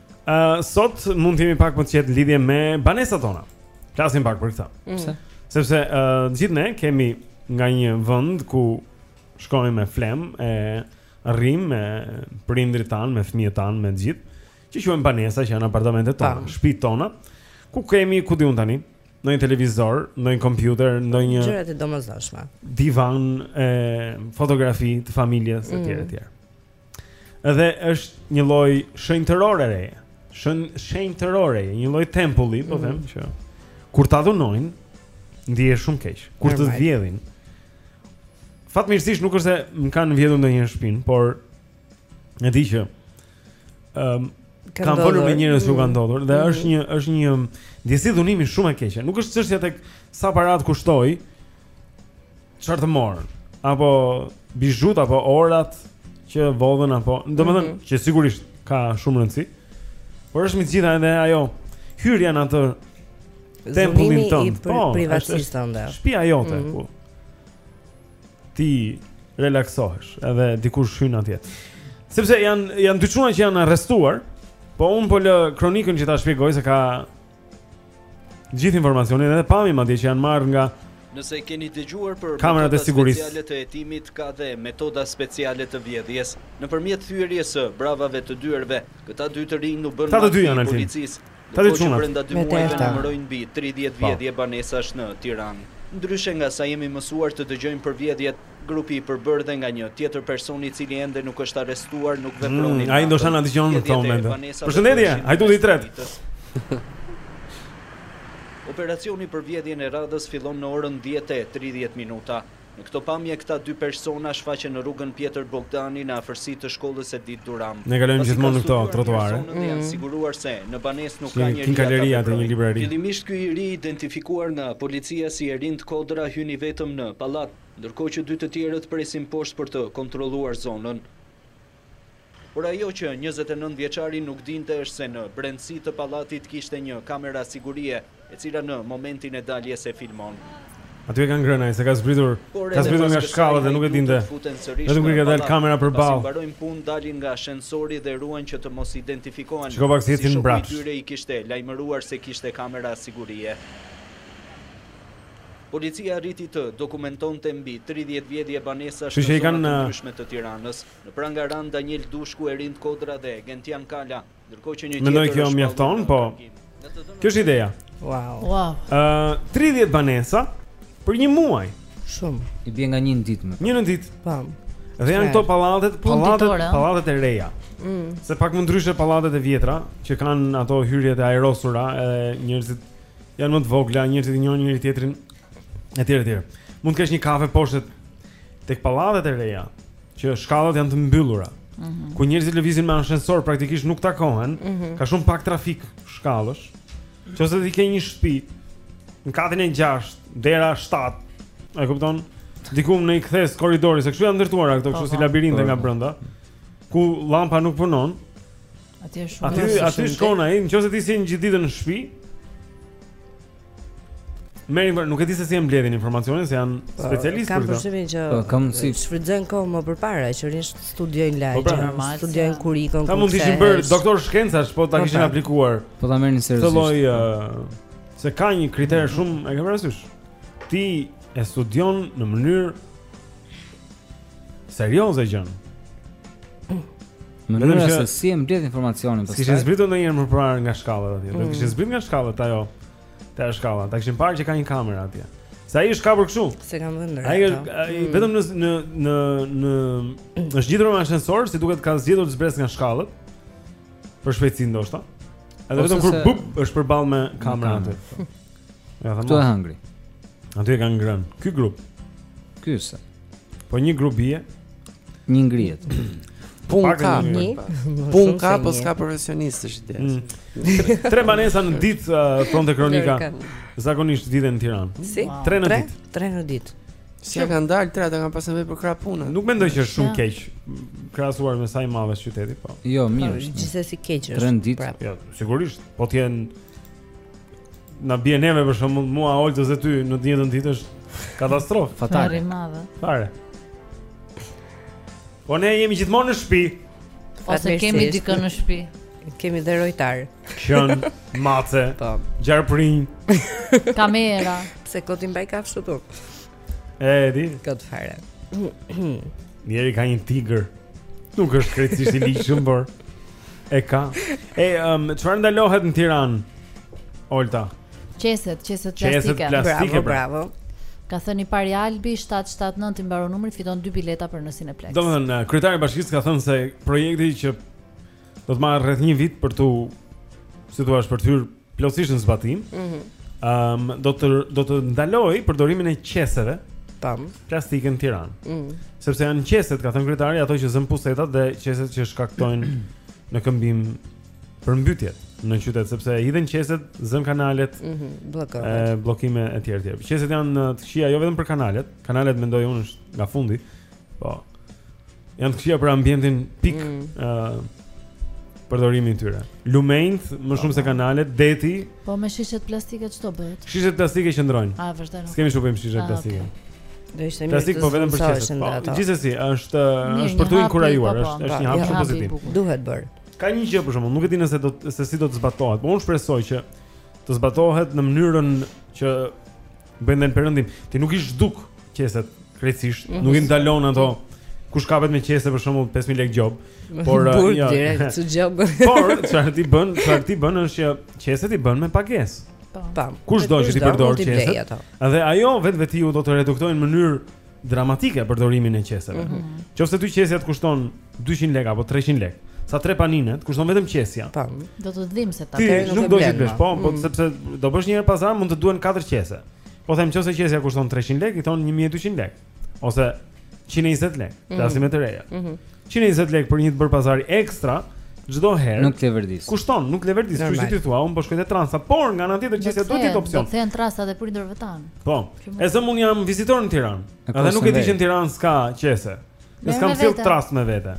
Uh, sot mund të jemi pak më të qetë në lidhje me banesat tona. Flasim pak për këto. Mm. Pse? Sepse uh, gjithë ne kemi nga një vënd ku shkojmë me fle me rri me prindërit tanë, me fëmijët tanë, me të gjithë. Që quhen banesa që janë apartamentet tona, shtëpitë tona, ku kemi ku di unë tani, ndonjë televizor, ndonjë kompjuter, ndonjë gjëra të domosdoshme. Divan e fotografi të familjes etj mm. etj. Edhe është një lloj shenjtëroreje. Shën shenjtërore, një lloj tempulli, po mhm. them mm -hmm. që kur ta dhunojnë, ndihesh shumë keq. Kur të vjedhin. Fatmirësisht nuk është se më kanë vjedhur ndonjë shpinë, por e di që ëm um, kam folur me njerëz që u kanë mm. ndodhur dhe mm. është një është një ndjesi dhunimi shumë e keqe. Nuk është çështja tek sa para të kushtoi, Çfarë të morën? Apo bizhutë apo orat që vodhën apo, domethënë mm -hmm. që sigurisht ka shumë rëndësi. Por është mbi të gjitha edhe ajo hyrja në atë tempullin tënd, po, privatësisë tënde. Shtëpia jote mm -hmm. ku ti relaksohesh, edhe dikush hyn atje. Sepse janë janë dy çuna që janë arrestuar, po unë po lë kronikën që ta shpjegoj se ka Gjithë informacionin edhe pamje madje që janë marrë nga Nëse keni dëgjuar për kamerat e sigurisë speciale të hetimit ka dhe metoda speciale të vjedhjes nëpërmjet thyerjes së bravave të dyerve Këta dy të rinj u bënë makthi i policisë Të dy që brenda dy muajve numërojnë mbi 30 po. vjedhje banesash në Tiranë Ndryshe nga sa jemi mësuar të dëgjojmë për vjedhjet Grupi i përbërë dhe nga një tjetër person i cili ende nuk është arrestuar nuk vepronin natën. Ai ndoshta na dëgjon në këtë moment. Përshëndetje, hajduti i tretë. Operacioni për vjedhjen e radhës fillonte në orën 10 e 30 minuta. Në këto pamje këta dy persona shfaqen në rrugën Pjetër Bogdani në afërsi të shkollës Edit Durham. Ne kalojmë gjithmonë në këto trotuare. Pasi janë siguruar se në banesë nuk ka njerëz. Në galeri aty një librari. Fillimisht ky i ri i identifikuar nga policia si Erind Kodra hyn i vetëm në pallat. Ndërkohë që dy të tjerët presin poshtë për të kontrolluar zonën. Por ajo që njëzet e nëntë vjeçari nuk dinte është se në brendësi të pallatit kishte një kamera sigurie, e cila në momentin e daljes e filmon. Aty e ka ngrënë ai, se ka zbritur, ka zbritur nga shkallët dhe nuk e dinte. Vetëm kur i ka dalë kamera përballë. Pasi mbarojnë punë, dalin nga ashensori dhe ruhen që të mos identifikohen. Shiko pak si ecin mbrapsht. Se shoku i tyre i kishte lajmëruar se kishte kamera sigurie. Policia arriti të dokumentonte mbi tridhjetë vjedhje banesash në zona të ndryshme të Tiranës. Në pranga ranë Daniel Dushku, Erind Kodra dhe Gentian Kala, ndërkohë që një tjetër është shpallur në kërkim. Mendoj kjo mjafton, po. Kjo është ideja. Wow. Wow. Ëh, 30 banesa për një muaj. Shumë. I bie nga një ditë më. Një në ditë. Po. Dhe janë këto pallatet, pallatet, pallatet e reja. Mm. Se pak më ndryshe pallatet e vjetra që kanë ato hyrjet e aerosura e njerëzit Janë më të vogla, njerëzit i njohin njëri tjetrin etj etj. Mund të kesh një kafe poshtë tek pallatet e reja, që shkallët janë të mbyllura. Mm -hmm. Ku njerëzit lëvizin me ashensor praktikisht nuk takohen, mm -hmm. ka shumë pak trafik shkallësh. Në qoftë se ti ke një shpi në katin e 6, dera 7, e kupton? Diku në një kthesë korridori, se kështu janë ndërtuara këto kështu si po, po. labirinte nga po. brenda, ku llampa nuk punon. Atje është shumë. Aty aty shkon ai, në qoftë se ti s'je gjithë ditën në shpi. Merri, nuk e di se si e mbledhin informacionin, se janë po, specialistë për këtë. Kam përshtypjen që po, kanë, si shfrytëzojnë kohë më përpara, që rrinë studiojnë po, lagjen, pra, normal, studiojnë kurikën. Ata mund të ishin bërë doktorë shkencash, po ta kishin aplikuar. Po ta merrnin seriozisht. Të lloj se ka një kriter mm. shumë, e ke parasysh? Ti e studion në mënyrë serioze gjënë. Mënyra se si e mbledh informacionin pastaj. Kishin zbritur ndonjëherë më parë nga shkallët atje. Do mm. kishin zbritur nga shkallët ajo. Te shkalla, ta kishte parë që ka një kamerë atje. Sa ai është kapur kështu? Se kam vënë. Ai është mm. vetëm në në në në është ngjitur me ashensor, si duket ka zgjedhur të zbresë nga shkallët. Për shpejtësi ndoshta. Edhe vetëm kur bup është përballë me kamerën aty. Ja, thamë. Aty e hëngri. Aty e kanë ngrënë. Ky grup. Ky është. Po një grup bie, një ngrihet. Punë ka, punë ka, po s'ka profesionistë është ideja. Mm. Tre banesa në ditë uh, thoshte kronika. Zakonisht vidhen në Tiranë. Si? Tre në ditë. Tre në ditë. S'ia kanë dalë tre, ata kanë pasur vetë për krah punën. Nuk mendoj që është shumë keq krahasuar me sa i madh është qyteti, po. Jo, mirë është. Gjithsesi keq është. Tre në ditë. Jo, sigurisht. Po të jenë Na bie neve për shembull mua Oltës e ty në të njëjtën ditë është katastrofë. Fatale. Tmerr i madh. Fare. Po ne jemi gjithmonë në shtëpi. Ose kemi dikënd në shtëpi. Kemi dhe rojtar. Qen, mace, po. gjarpërinj, kamera. Pse kot i mbaj kafshët unë? E di. Kot fare. Njëri ka një tigër. Nuk është krejtësisht i ligjshëm, por e ka. E um, çfarë ndalohet në Tiranë? Olta. Qeset, qeset plastike. Qeset plastike, bravo, pra. bravo. Ka thënë i pari Albi 779 i mbaron numri fiton dy bileta për në Cineplex. Domethënë kryetari i bashkisë ka thënë se projekti që do të marrë rreth një vit për t'u, si t'ju them, është për të hyrë plotësisht në zbatim. Ëh. Mm Ëm um, do të do të ndalojë përdorimin e qeseve tam plastike në Tiranë. Ëh. Mm. Sepse janë qeset, ka thënë kryetari, ato që zënë pusetat dhe qeset që shkaktojnë në këmbim përmbytjet në qytet sepse hidhen qeset, zënë kanalet, ëh, mm -hmm, bllokime etj etj. Qeset janë të këqija jo vetëm për kanalet, kanalet mendoj unë është nga fundi, Po. Janë të këqija për ambientin pik ë mm. uh, përdorimi i tyre. Lumenjt më shumë se kanalet, deti. Po me shishet plastike ç'do bëhet? Shishet plastike qëndrojnë. A vërtet? S'kemi shumë bëjmë shishet ah, plastike. Okay. Do ishte mirë. Plastike po vetëm për qeset. Po, gjithsesi është është për të inkurajuar, po, po. është është një hap shumë pozitiv. Duhet bër. Ka një gjë për shkakun, nuk e di nëse do se si do të zbatohet, por unë shpresoj që të zbatohet në mënyrën që bëjnë në perëndim. Ti nuk i zhduk qeset krejtësisht, nuk i ndalon ato kush kapet me qese për shembull 5000 lekë gjob, por uh, ja, direkt su gjob. Por çfarë ti bën? Çfarë ti bën është që qeset i bën me pagesë. Po. Kush do që t'i përdorë qeset? Dhe ajo vetvetiu do të reduktojë në mënyrë dramatike përdorimin e qeseve. Mm -hmm. Qoftë se ty qesja të kushton 200 lekë apo 300 lekë, sa tre panine, të kushton vetëm qesja. Po. Do të dhim se ta bëj. Nuk do të blesh, po, po mm. sepse do bësh një herë pazar, mund t'i duhen 4 qese. Po them qoftë se qesja kushton 300 lekë, i thon 1200 lekë ose 120 lekë, mm -hmm. të reja. Mm -hmm. 120 lekë për një të bërë pazari ekstra çdo herë. Nuk leverdis. Kushton, nuk leverdis, kështu që ti thua, un po shkoj te trasta, por nga ana tjetër qesja duhet të jetë opsion. Do të thënë trastat e prindërve tanë. Po. E zëm un jam vizitor në Tiranë. Edhe nuk e di që në Tiranë s'ka qese. Dhe s'kam sjellë trastë me vete.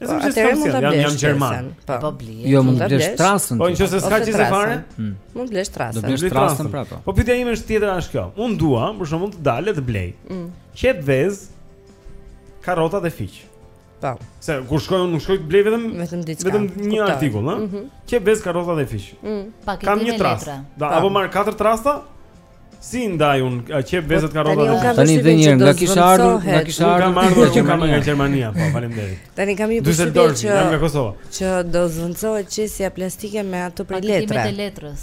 E zëm që s'kam sjellë, jam jam gjerman. Po, po bli. Jo, mund të blesh trastën. Po nëse s'ka qese fare, hmm. mund të blesh trastën. Do blesh trastën prapë. Po pyetja ime është tjetër është kjo. Un dua, për shembull, të dal të blej. Mm. Qepë, vezë Karrota dhe fiq. Po. Se kur shkoj unë nuk shkoj të blej vetëm vetëm diçka. Vetëm një artikull, ëh. Mhm. Qepë, vezë, karrota dhe fiq. Mm. Kam një trastë. Do apo marr katër trasta? Si i ndaj un qepë, vezët po, karrotat e fiq. Tani dhe një nga kisha ardhur, nga kisha ardhur. Kam ardhur që kam nga Gjermania, po faleminderit. Tani kam një Dyseldorf që nga Kosova. Që do zëvendësohet qesja plastike me ato prej letre. Paketime të letrës.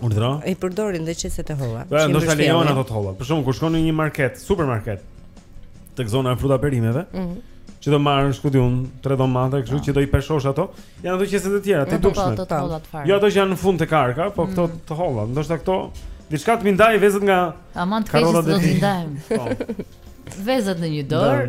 Urdhëro. I përdorin dhe qeset e holla. Ndoshta lejon ato të holla. Për shembull kur shkon në një market, supermarket, tek zona e fruta perimeve, ëh. Mm Që do marrësh ku di un, tre domate, kështu po. që do i peshosh ato, janë ato qeset e tjera, ti po, po, dukshme. Jo ato që janë në fund te arka, po këto mm. të holla. Ndoshta këto diçka të m'i ndajë vezët nga Aman të keqen do të ndajmë. Vezët në një dorë.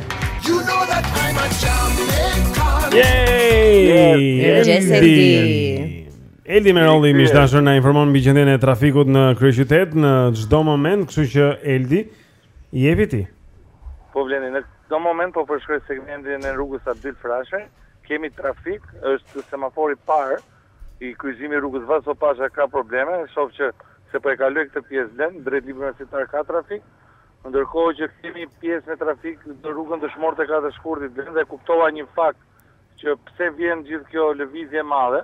Eldi Merolli miq të dashur na informon mbi gjendjen e trafikut në kryeqytet në çdo moment, kështu që Eldi jepi ti. Po vleni në çdo moment po përshkruaj segmentin e rrugës Abdyl Frashëri. Kemi trafik, është semafori i parë te kryqëzimi i rrugës Vaso Pasha ka probleme, shoh që se po e kaloj këtë pjesë lën drejt librit universitar ka trafik. Ndërkohë që kemi pjesë me trafik në rrugën Dëshmorët e Katër Shkurtit vjen dhe kuptova një fakt që pse vjen gjithë kjo lëvizje e madhe,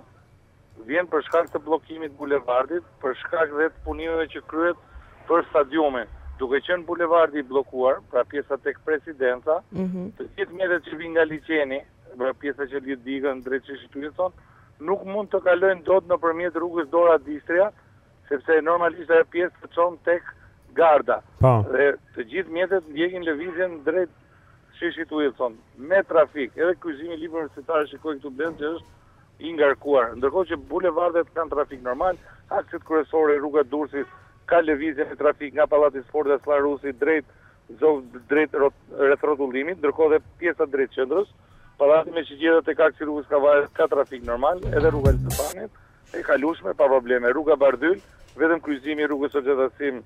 vjen për shkak të bllokimit bulevardit, për shkak dhe të punimeve që kryhet për stadiumin. Duke qenë bulevardi i bllokuar, pra pjesa tek Presidenca, të gjithë mjetet që vijnë nga liqeni, pra pjesa që lidh digën drejt sheshit Wilson, nuk mund të kalojnë dot nëpërmjet rrugës Dora d'Istria, sepse normalisht ajo pjesë të çon tek garda. Po. Dhe të gjithë mjetet ndjekin lëvizjen drejt sheshit Wilson, me trafik. Edhe kryqëzimi Libri Universitar shikoj këtu Blendi që është i ngarkuar. Ndërkohë që bulevardet kanë trafik normal, akset kryesore rruga e Durrësit ka lëvizje me trafik nga Pallati i Sportit Asllan Rusi drejt zog drejt rot, rrethrrotullimit, ndërkohë dhe pjesa drejt qendrës, Pallati me shigjeta tek aksi i rrugës Kavajës ka trafik normal, edhe rruga e Elbasanit E kalueshme pa probleme. Rruga Bardhyl, vetëm kryqëzimi i rrugës Hoxha Tahsim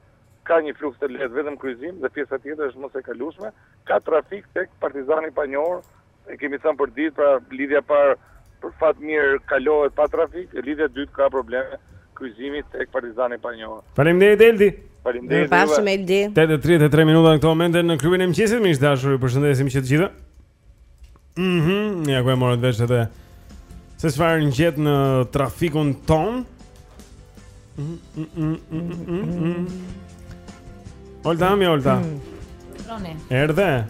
ka një fluks të lehtë vetëm kryqëzim dhe pjesa tjetër është mëse e kalueshme. Ka trafik tek Partizani i panjohur, e kemi thënë përditë, pra lidhja e parë për fat mirë kalohet pa trafik, e lidhja e dytë ka probleme kryqëzimi tek Partizani i panjohur. Faleminderit Eldi. Faleminderit. Mirupafshim Eldi. 8:33 minuta në këtë moment në klubin e mëngjesit, miq të dashur, ju përshëndesim që të gjithë. Mhm, mm ja ku e morën vesh edhe se çfarë ngjet në trafikun tonë. Mhm, mhm, mhm. Mm mm mm mm Olta, mi, Olta. Roni. Erdhe.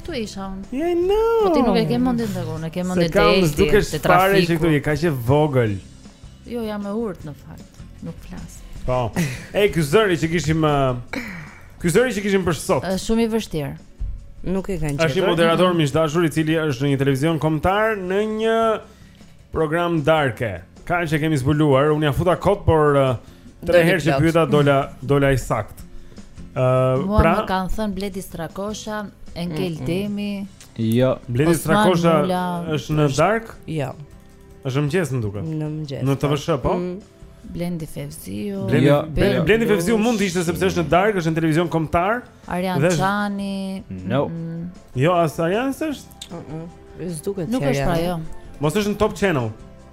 Ktu isha unë. Yeah, no. Po ti nuk e ke mendin tek unë, e ke mendin te ai. Se kam dukesh të trafikut. Se këtu je kaq e vogël. Jo, jam e urtë në fakt. Nuk flas. Po. Ej, ky zëri që kishim uh, Ky zëri që kishim për sot. Është shumë i vështirë. Nuk e kanë gjetur. Është një moderator miq të dashur i cili është në një televizion kombëtar në një program darke. Kaq kemi zbuluar, unë ia futa kot, por uh, tre herë që pyeta dola dola i saktë. Ëh, uh, Mua pra, më kanë thënë Bledi Strakosha, Enkel mm -mm. Demi. Jo, Bledi Strakosha është në darkë? Jo. Është në mëngjes më duket. Në mëngjes. Në TVSH, po. po? Mm. Blendi Fevziu. Blendi, ja, Blendi, Blendi Fevziu mund të ishte sepse është në darkë, është në televizion kombëtar. Arjan Çani. No. Mm -mm. Jo, as Arjan s'është. Ëh. Uh -uh. S'duket se. Nuk është pra jo. Mos është në Top Channel.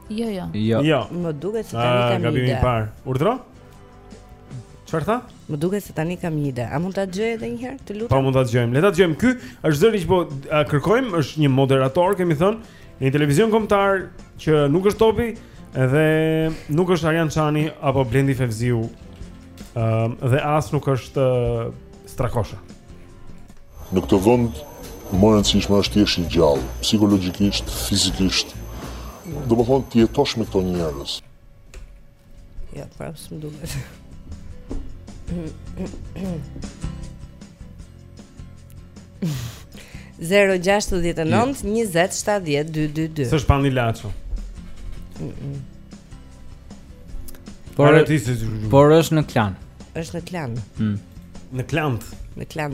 Jo, jo. Jo. jo. Më duket se tani ah, kam ide. Gabimi i parë. Urdhro? Çfarë tha? Më duket se tani kam një ide. A mund ta dëgjoj edhe një herë? Të lutem. Po mund ta dëgjojmë. Le ta dëgjojmë. Ky është zëri që po kërkojmë, është një moderator, kemi thënë, në një televizion kombëtar që nuk është topi dhe nuk është Arjan Çani apo Blendi Fevziu. Ëm dhe as nuk është Strakosha. Në këtë vend më e rëndësishme është të jesh i gjallë, psikologjikisht, fizikisht. Domethënë të jetosh me këto njerëz. Ja, prapë s'më duket. Zero gjashtëdhjetë e nëntë, njëzet e shtatë, dy, dy, dy. S'është Pandi Laço. Por, por është në Klan. Është në Klan. Mm. Në Klan. Në Klan.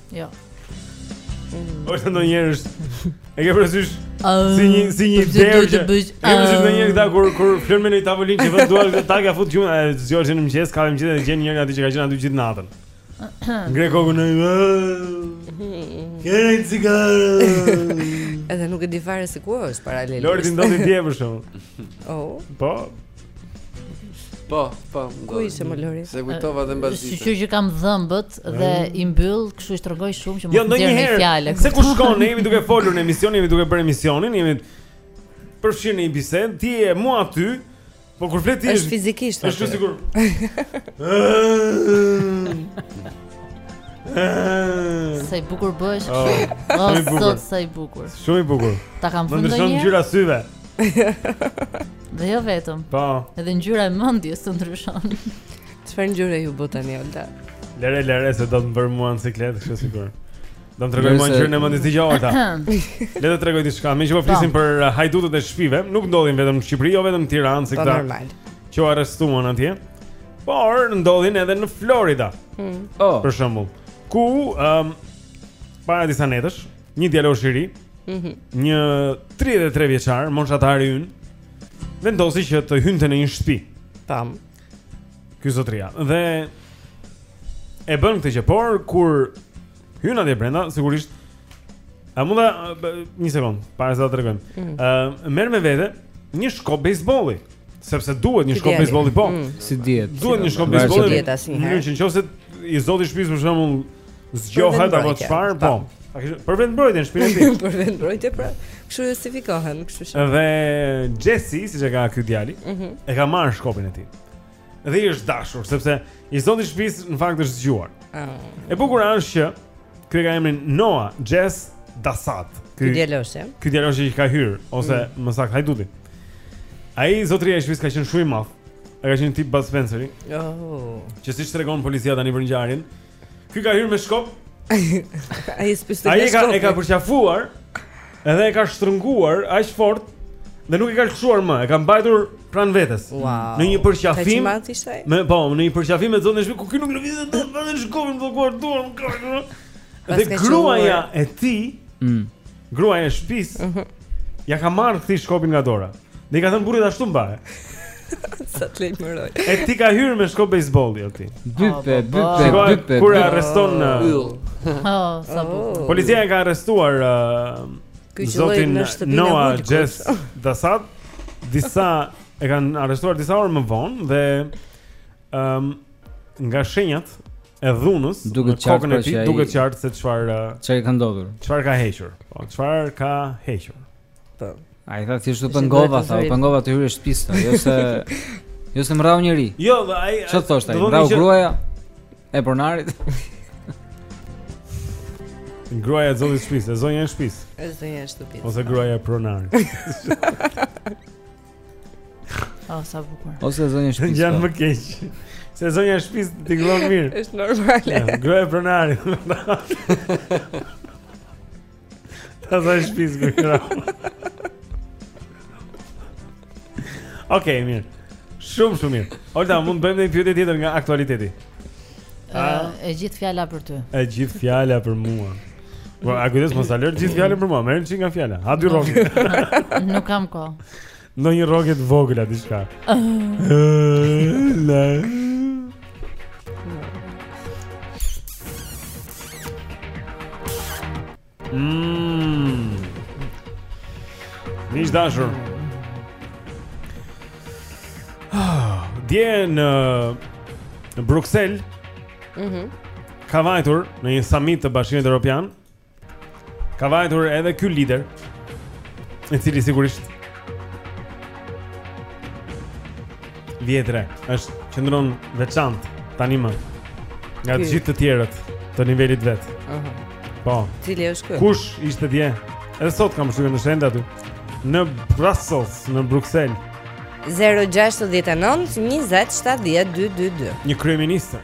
Jo. Ose mm. ndonjëherë është e ke parasysh si një si një derë që e ke parasysh ndonjëherë këta kur kur flenë në një tavolinë që vetë duan ta ka fut gjumi e zgjohen në mëngjes, kanë ik gjithë dhe gjen një nga ato që ka qenë aty gjithë natën. Ngre kokën ai. Keni cigare. Edhe nuk e di fare se ku është paralel. Lorit i ndodhi dje për shkak. Oh. Po. Po, po, më Ku ishe më Lori? Se kujtova dhe mbasdite. Sikur që kam dhëmbët dhe i mbyll, kështu i shtrëngoj shumë që më, jo, të nxjerr një fjalë. Se ku shkon, ne jemi duke folur në emision, jemi duke bërë emisionin, jemi përfshirë në një bisedë, ti je me ne aty, po kur flet ti je fizikisht. Është sikur. Sa i bukur bëhesh oh, kështu. Oh, sot sa i bukur. Shumë i bukur. Ta kam fut ndonjë. Më ndryshon ngjyra e syve. Dhe jo vetëm. Po. Edhe ngjyra e mendjes të ndryshon. Çfarë ngjyre iu bë tani Olta? Lëre lëre se do të më bëjë mua në siklet, kështu sikur. Do të tregojë mua ngjyrën e mendjes dëgjo Olta. Le të tregoj diçka, meqë po flisim për uh, hajdutët e shpive, nuk ndodhin vetëm në Shqipëri, jo vetëm në Tiranë, si po, këta. Po normal. Që u arrestuan atje. Por ndodhin edhe në Florida. Mm. Oh. Për shembull, ku ëm um, para disa netësh, një djalosh i ri, mhm. një 33 vjeçar, moshatari ynë, vendosi që të hynte në një shtëpi. Tam. Ky zotria. Dhe e bën këtë gjë por kur hyn atje brenda, sigurisht a mund të një sekond, para se ta tregojmë. Ë, mhm. uh, merr me vete një shkop bejsbolli, sepse duhet një shkop bejsbolli po. Mm. S'i dihet. Duhet një shkop bejsbolli. Në mënyrë që nëse i zoti i shtëpisë për shembull zgjohet apo çfarë, po. Për vetëmbrojtje, shpirti. Për vetëmbrojtje pra. Kështu justifikohen, kështu që. Dhe Jesse, siç e ka ky djali, mm -hmm. e ka marrë shkopin e tij. Dhe i është dashur sepse i zoti i shpisë në fakt është zgjuar. Oh. E bukur është që ky ka emrin Noah Jess Dasat. Ky djalosh, ja. Ky djalosh që ka hyr ose mm. më saktë hajduti. Ai zotria i shpisë ka qenë shumë i madh. Ai ka qenë tip Bud Spenceri. Oh. Që siç tregon policia tani për ngjarjen, mm Ky ka hyrë me shkop. Ai është pishtë. Ai ka e ka përqafuar. Edhe e ka shtrënguar aq fort dhe nuk e ka lëshuar më. E ka mbajtur pranë vetes. Wow. Në një përqafim. Me po, në një përqafim me të zonë e shpisë ku ky nuk lëvizte dot, vetëm shkopin bllokuar në duar. Dhe gruaja e tij mm. Gruaja e shpis mhm. Ja ka marrë këtij shkopin nga dora Dhe i ka thënë burrit ashtu mbaje Sa të lejtë më rojë E ti ka hyrë me shkop bejsbolli o ti Bype, bype, bype Kur e arreston në oh, Policia e ka arrestuar uh, Zotin Noah Jess Dasad Disa E kanë arrestuar disa orë më vonë Dhe um, Nga shenjat e dhunës në kokën e tij, duket qartë se çfarë çfarë ka ndodhur. Çfarë ka hequr? Po, çfarë ka hequr? Po. Ai tha thjesht u pengova, tha, u pengova te hyrja në shtëpi, jo se jo se më rrahu njeri. Jo, ai çfarë thoshte? Më rrahu gruaja e pronarit. Gruaja e zotit shtëpisë, e zonja e shtëpisë. E zonja e shtëpisë. Ose gruaja e pronarit. Oh, sa bukur. Ose zonja shpis. Jo po. më keq. Se zonja shpis tingëllon mirë. Është normale. Gruaja e pronarit. Ta zonja shpis gëra. Okej, mirë. Shumë shumë mirë. Olta, mund të bëjmë një pyetje tjetër nga aktualiteti? E, e gjithë fjala për ty. E gjithë fjala për mua. Po, a kujdes mos ma lër gjithë fjalën për mua, merr një çik nga fjala. Ha dy rroke. Nuk kam kohë. Ndonjë rroke të vogël a diçka. Mmm. Nis e dashur. Ah, dje në Bruksel. Mhm. Mm ka vajtur në një summit të Bashkimit Evropian. Ka vajtur edhe ky lider, i cili sigurisht vjetre është qëndron veçantë tani më nga të gjithë të tjerët të nivelit të vet. Ëh. Uh -huh. Po. Cili është ky? Kush ishte dje? Edhe sot kam shkruar në shënime aty. Në Brussels, në Bruksel. 069 20 70 222. Një kryeminist.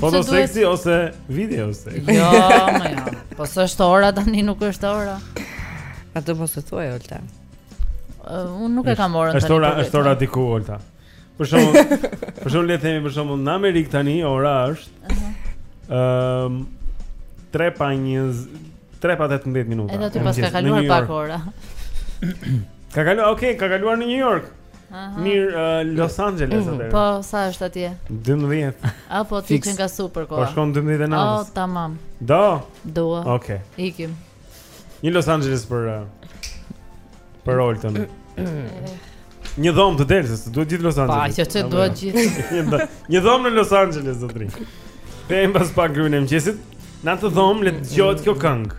Foto seksi ose video seksi? Jo, më jo. Po s'është ora tani, nuk është ora. A mos e thuaj Olta? Uh, unë nuk e kam orën tani. Është ora, është ora diku Olta. Për shembull, për shembull le të themi për shembull në Amerikë tani ora është. Ëm 3 pa 1 3 pa 18 minuta. Edhe aty prapë ka kaluar pak ora. Ka kaluar, okay, ka kaluar në New York. Mirë, uh, Los Angeles mm, atëherë. Po, sa është atje? 12. Apo ti që nga super koha. Po shkon 12 e natës. Oh, tamam. Do. Do. Okej. Okay. Ikim. Një Los Angeles për uh, për Oltën. Një dhomë të del, s'të duhet gjithë Los Angeles. Po, ç'e ç'e duhet jo? gjithë. Një dhomë në Los Angeles, do të rri. Dhe e mbas pak grujnë e mqesit, në atë dhomë le të dëgjohet kjo këngë.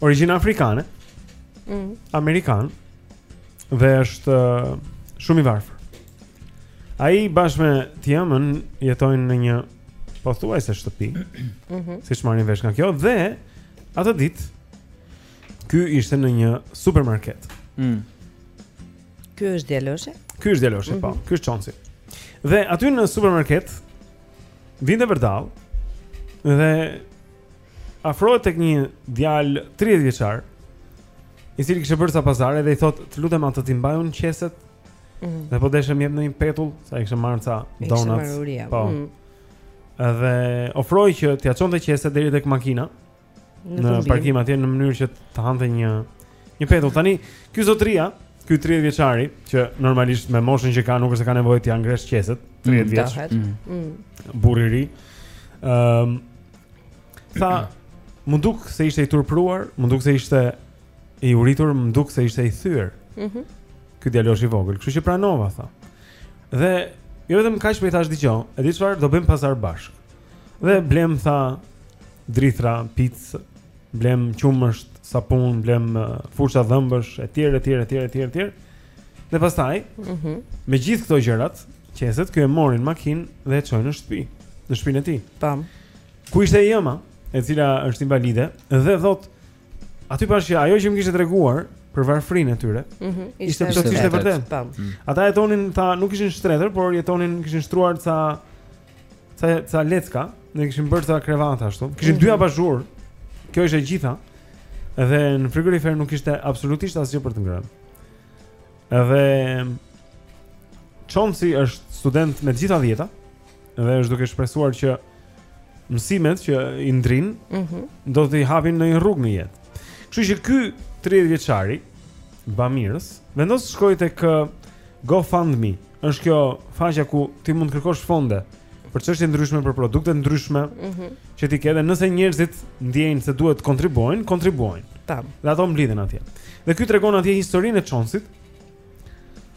Origjinë afrikane. Mm. Amerikan. Dhe është uh, shumë i varfër. Ai bashkë me t'jëmën jetojnë në një pothuajse shtëpi. Mhm. Mm siç marrim vesh nga kjo dhe atë ditë ky ishte në një supermarket. Mm. Ky është djaloshi? Ky është djaloshi, mm -hmm. po. Mhm. Ky është Çonsi. Dhe aty në supermarket vinte vërdallë dhe Afrohet tek një djalë 30 vjeçar, i cili kishte bërë ca pazare dhe i thotë, "Të lutem a të t'i mbaj unë qeset." Mm -hmm. Dhe po deshe më jep ndonjë petull, se ai kishte marrë ca donuts. Po. Mm -hmm. Dhe ofroi që t'ia çonte qeset deri tek makina. Në, në parkim atje në mënyrë që të hante një Një petull tani, ky zotëria, ky 30 vjeçari që normalisht me moshën që ka nuk është se ka nevojë t'ia ngresh qeset, 30 mm, vjeç. Mm. Mm. Burri i ri. Ëm um, tha, m'u duk se ishte i turpëruar, m'u duk se ishte i uritur, m'u duk se ishte i thyer. Mhm. Mm Ky djalosh i vogël, kështu që pranova tha. Dhe jo vetëm kaq po i thashë dëgjo, e di çfarë do bëjmë pazar bashkë. Dhe blemë tha drithëra, pizza, blemë qumësht, sapun, blemë furça dhëmbësh etj etj etj etj etj. Dhe pastaj, ëh, mm -hmm. me gjithë këto gjërat, qeset ky e merr në makinë dhe e çon në shtëpi, në shtëpinë e tij. Tam. Ku ishte e jëma, e cila është invalide dhe thotë aty pashë që ajo që më kishte treguar për varfërinë e tyre. Ëh, mm -hmm. ishte plotësisht e vërtetë. Tam. Mm. Ata jetonin, tha, nuk kishin shtretër, por jetonin, kishin shtruar ca Ca ca lecka, e kishin bërë ca krevate ashtu. Kishin mm -hmm. dy abazhurë. Kjo ishte e gjitha. Dhe në frigorifer nuk kishte absolutisht asgjë për të ngrënë. Edhe Çonsi është student me të gjitha dhjeta dhe është duke shpresuar që mësimet që i ndrin mm -hmm. do t'i hapin ndonjë rrugë në jetë. Kështu që ky 30 vjeçari bamirës vendos të shkojë tek uh, GoFundMe është kjo faqja ku ti mund të kërkosh fonde për çështje të ndryshme për produkte të ndryshme mm -hmm. që ti ke dhe nëse njerëzit ndjejnë se duhet të kontribuojnë, kontribuojnë. Tam. Dhe ato mblidhen atje. Dhe ky tregon atje historinë e Çonsit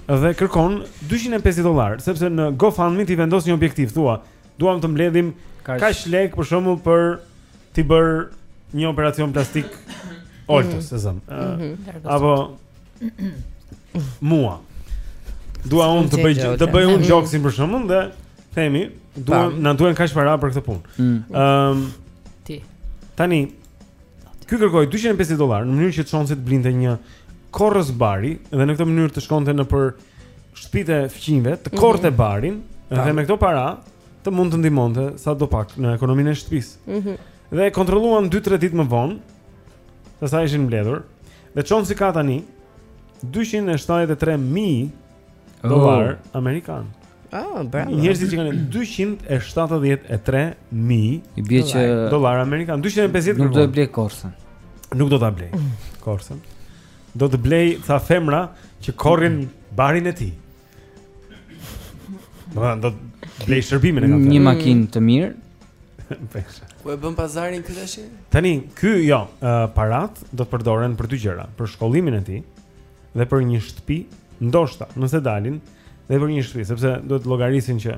dhe kërkon 250 dollarë, sepse në GoFundMe ti vendos një objektiv, thua, duam të mbledhim kaq lek për shembull për t'i bërë një operacion plastik Oltës, mm -hmm. e zëmë. Mm -hmm. Apo mua. Dua unë të bëj të bëj unë gjoksin për shpatullat dhe themi, dua na duhen kaq para për këtë punë. Mm. Ëm um, ti. Tani ky kërkoi 250 dollarë në mënyrë që të shonse të blinte një korrës bari dhe në këtë mënyrë të shkonte nëpër shtëpitë e fqinjve, të mhm. korrte mm -hmm. barin Ta. dhe me këto para të mund të ndihmonte sadopak në ekonominë e shtëpisë. Mhm. Mm dhe e kontrolluan 2-3 ditë më vonë. Sa sa ishin mbledhur. Dhe çon si ka tani 273.000 dollarë oh. amerikanë Oh, bravo. Njerëzit që kanë 273.000 i bie që dollarë amerikanë, 250 Nuk do ta blejë korrësen. Nuk do ta blejë korrësen. Do të blejë tha femra që korrin barin e tij. Do të do të blejë shërbimin e kam. Një makinë të mirë. Pesha. Po e bën pazarin ky tash? Tani ky jo, uh, parat do të përdoren për dy gjëra, për shkollimin e tij dhe për një shtëpi, ndoshta, nëse dalin, dhe për një shtëpi, sepse duhet të llogarisin që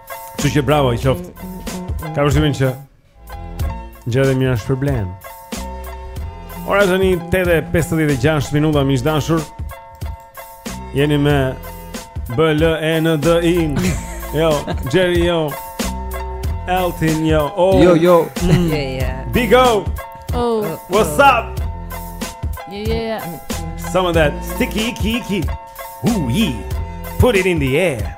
Kështu që bravo i qoftë. Mm, mm, mm, Kam përshtypjen që gjërat e mira shpërblehen. Ora tani 8:56 minuta miq të dashur. Jeni me B L E N D I. Jo, Jerry jo. Altin yo. Oh. Yo yo. Mm. Yeah yeah. Big O. Oh. What's up? Yeah yeah. Some of that sticky icky icky. Ooh yee. Put it in the air.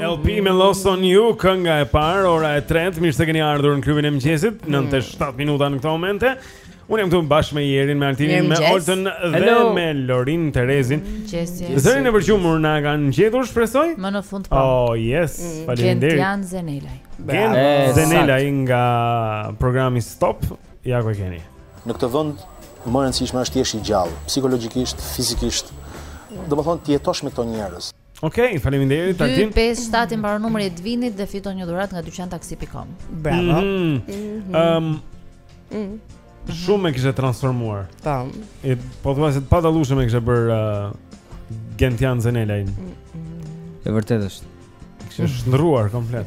LP me Lost on You, kënga e parë, ora e tretë, mirë se keni ardhur në klubin e mëngjesit, 9:07 mm. minuta në këto momente. Unë jam këtu bashkë me Jerin, me Altinin, me Oltën dhe me Lorin Terezin. Zërin e përgjumur na e kanë gjetur, shpresoj. Më në fund po. Oh, yes. Mm. Faleminderit. Gentian Zenelaj. Gent Zenelaj nga programi Stop, ja ku e keni. Në këtë vend më e rëndësishme është të jesh i gjallë, psikologjikisht, fizikisht. Domethënë të jetosh me këto njerëz. Ok, faleminderit Altin. 57 i mbaron numri i Edvinit dhe fiton një dhuratë nga dyqantaksi.com. Bravo. Ëm mm -hmm. um, mm -hmm. Shumë e kishe transformuar. Tam. E pothuajse të padallueshëm e kishe bërë uh, Gentian Zenelajn. Mm -hmm. E vërtetë është. Kishe shndërruar komplet.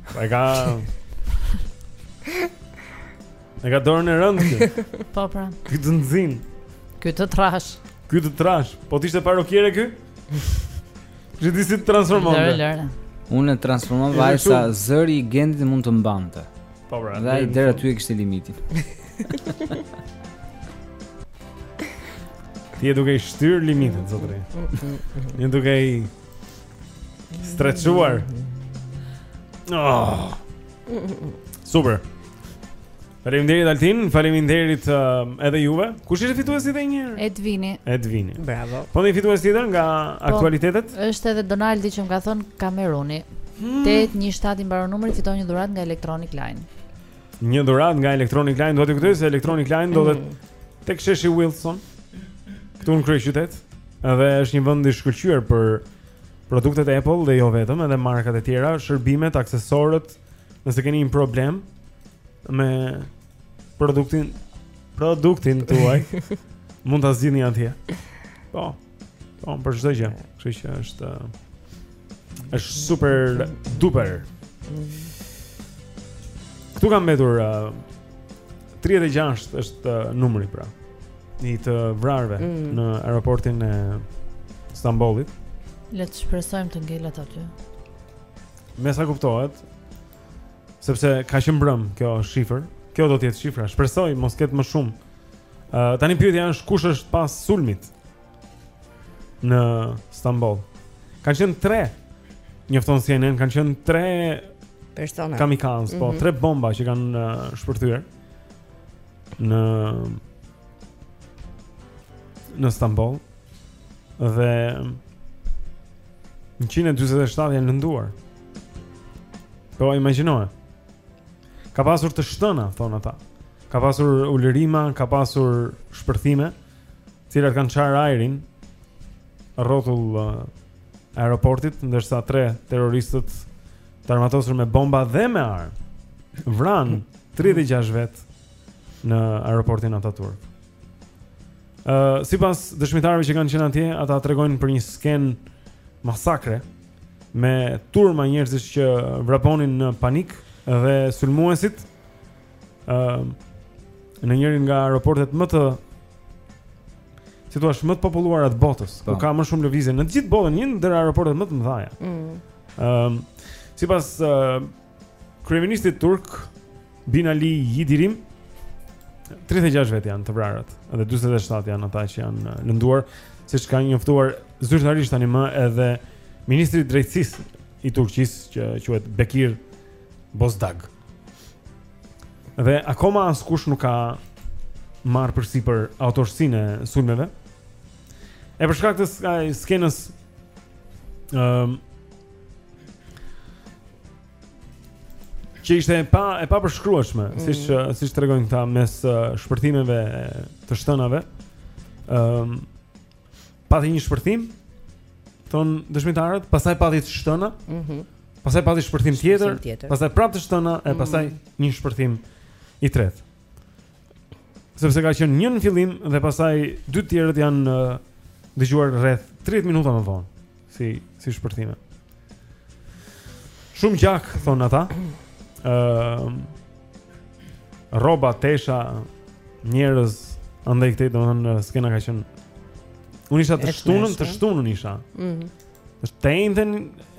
E ka E ka dorën e rëndë kjo. Po pra. Ky të nxin. Ky të trash. Ky të trash. Po ti ishte parokiere ky? Ti di si të transformon. Lëre, lëre. Unë e transformon vaj sa zëri i Gentit mund të mbante. Po pra. Dhe ai dera ty e kishte limitin. Ti e duke i shtyr limitin, zotëri. Ti e duke i Stresuar. Oh. Super. Faleminderit Altin, faleminderit uh, edhe juve. Kush ishte fituesi edhe një herë? Edvini. Edvini. Bravo. Po një fitues tjetër nga po, aktualiteti? Është edhe Donaldi që ma ka thon Kameruni. Hmm. 817 i mbaron numri, fiton një dhuratë nga Electronic Line. Një dhuratë nga Electronic Line, duhet të kujtoj se Electronic Line ndodhet mm. tek sheshi Wilson këtu në kryeqytet. Edhe është një vend i shkëlqyer për produktet Apple dhe jo vetëm, edhe markat e tjera, shërbimet, aksesorët. Nëse keni një problem me produktin produktin tuaj, mund ta zgjidhni atje. Po. Po, për çdo gjë. Kështu që është eh, është super duper. Ktu ka mbetur uh, eh, 36 është uh, numri pra. I të vrarëve mm -hmm. në aeroportin e Stambollit. Le të shpresojmë të ngelet aty. Me sa kuptohet, sepse ka qenë mbrëm kjo shifër. Kjo do të jetë shifra. Shpresoj mos ketë më shumë. Uh, tani pyetja është kush është pas sulmit në Stamboll. Kanë qenë tre njofton CNN, kanë qenë tre persona. Kamikaz, mm -hmm. po mhm. tre bomba që kanë uh, shpërthyer në në Stamboll dhe 147 janë lënduar. Po imagjinoje. Ka pasur të shtëna, thonë ata. Ka pasur ulërima, ka pasur shpërthime, të cilat kanë çarë ajrin rrotull uh, aeroportit, ndërsa tre terroristët të armatosur me bomba dhe me armë vranë 36 vet në aeroportin Ataturk. Ë, uh, sipas dëshmitarëve që kanë qenë atje, ata tregojnë për një skenë masakre me turma njerëzish që vraponin në panik dhe sulmuesit ë uh, në njërin nga aeroportet më të si t'thuash më të populluara të botës, ku po. ka më shumë lëvizje në të gjithë botën, një ndër aeroportet më të mëdhaja. Ëm, mm. uh, sipas uh, Kryeministrit turk Binali Yildirim 36 vetë janë të vrarët dhe 147 janë ata që janë lënduar, siç ka njoftuar zyrtarisht tani më edhe ministri i drejtësisë i Turqisë që quhet Bekir Bozdag. Dhe akoma askush nuk ka marrë përsipër autorësinë e sulmeve. E për shkak të skenës ëm um, Që ishte e pa e papërshkrueshme, mm. siç siç tregojnë këta mes uh, shpërthimeve të shtënave. Ëm um, pati një shpërthim thon dëshmitarët, pastaj pati të shtëna. Mhm. Mm pastaj pati shpërthim tjetër, tjetër. pastaj prapë të shtëna e mm. pastaj një shpërthim i tretë. sepse ka qenë një në fillim dhe pastaj dy tjerët janë uh, dëgjuar rreth 30 minuta më vonë si si shpërthime. Shumë gjak thon ata. Ëm uh, rroba tesha njerëz andej këtej domethënë skena ka qenë unë isha të shtunën, të shtunën isha. Mhm. Mm Edhe të enjten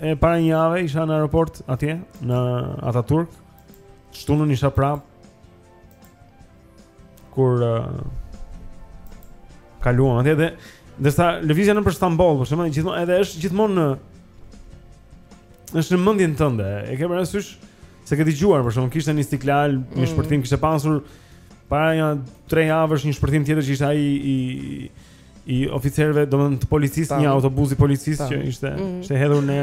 e para një jave isha në aeroport atje në Ataturk. Shtunën isha prap kur uh, kaluam atje dhe ndërsa lëvizja nëpër Stamboll, për shembull gjithmonë edhe është gjithmonë në është në mendjen tënde. E ke parasysh se ke dëgjuar për shembull kishte në Istiklal, një mm. shpërthim kishte pasur para një 3 javësh një shpërthim tjetër që ishte ai i i oficerëve, domethënë të policisë, një autobus i policisë që ishte mm. ishte hedhur në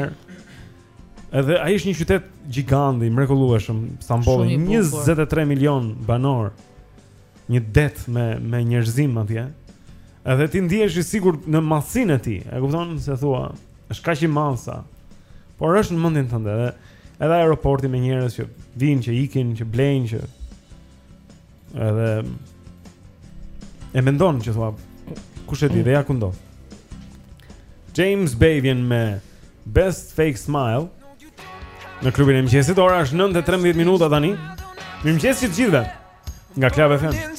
Edhe ai është një qytet gjigand i mrekullueshëm, Stambolli, 23 milion banor. Një det me me njerëzim atje. Edhe ti ndihesh i sigurt në madhësinë e tij. E kupton se thua, është kaq i madh sa. Por është në mendjen tënde edhe edhe aeroporti me njerëz që vijnë, që ikin, që blejnë, që Edhe e mendon që thua kush e di dhe ja ku ndodh. James Bay vjen me Best Fake Smile në klubin e mëngjesit. Ora është 9:13 minuta tani. Mirëmëngjes të gjithëve. Nga Club FM.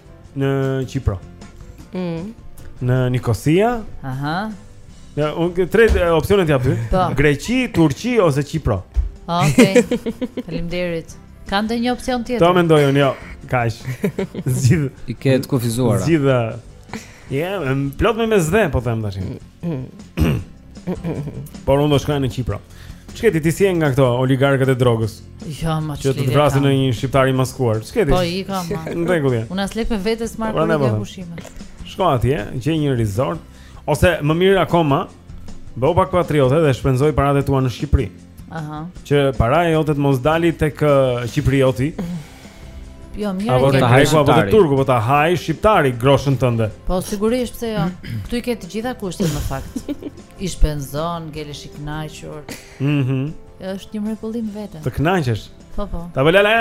në Qipro. Mm. Në Nikosia. Aha. Ja, unë tre opsionet jap ty. Po. Greqi, Turqi ose Qipro. Okej. Okay. Faleminderit. Ka ndonjë opsion tjetër? Ta mendoj unë, jo. Kaq. Zgjidh. I ke të kufizuara. Zgjidh. Ja, yeah, plot me Mesdhe, po them tash. Por unë do shkoj në Qipro. Ç'ke ti, ti s'je nga këto oligarkët e drogës? Jo, më çfarë. Që të vrasi ndonjë shqiptar i maskuar. Ç'ke ti? Po i kam. Në rregull je. Unë as lek me vete s'marr për një pushime. Shko atje, gjej një resort ose më mirë akoma, bëhu pak patriote dhe shpenzoi paratë e tua në Shqipëri. Aha. Që para e jote të mos dali tek Qiprioti. Jo, mirë. Apo ta hajë atje të turku, po ta hajë shqiptari groshën tënde. Po sigurisht pse jo. Ktu i ke të gjitha kushtet në fakt. I shpenzon, ngelesh i kënaqur. Mhm. Mm është një mrekulli më vete. Të kënaqesh. Po po. Ta vë lala.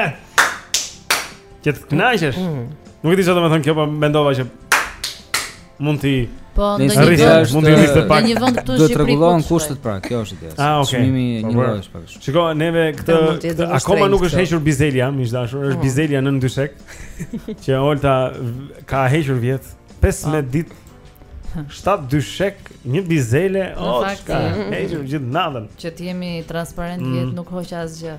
Që të kënaqesh. Mm. Nuk e di çfarë do me thënë kjo, po mendova që mund ti Po, ndonjëherë mund të ishte pak. Në një vend këtu është të rregullohen kushtet pra, kjo është ideja. Ah, okay. Çmimi i po, një lloj është pak. Shiko, neve kësaj akoma nuk është hequr bizelja, miq të dashur, është po. bizelja nën dyshek. Që Olta ka hequr vjet 15 ah. ditë. 7 dyshek, një bizele, o ç'ka hequr gjithë natën. Që të jemi transparent mm. vjet nuk hoqi asgjë.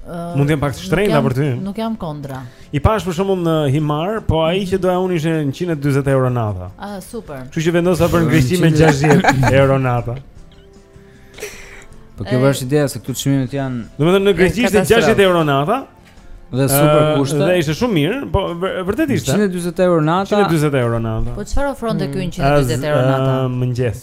Uh, Mund të jenë pak të shtrenjta për ty. Nuk jam kundra. I pashë për shembull në Himarë, po ai që doja unë ishte 140 euro nata. Ah, super. Kështu që vendosa për në Greqi me 60 euro nata. Po kjo është ideja se këtu çmimet janë. Domethënë në Greqi ishte 60 euro nata. Dhe super kushte. Dhe ishte shumë mirë, po vërtet ishte. 140 euro nata. 140 euro nata. Po çfarë ofronte ky 140 mm. euro nata? Mëngjes.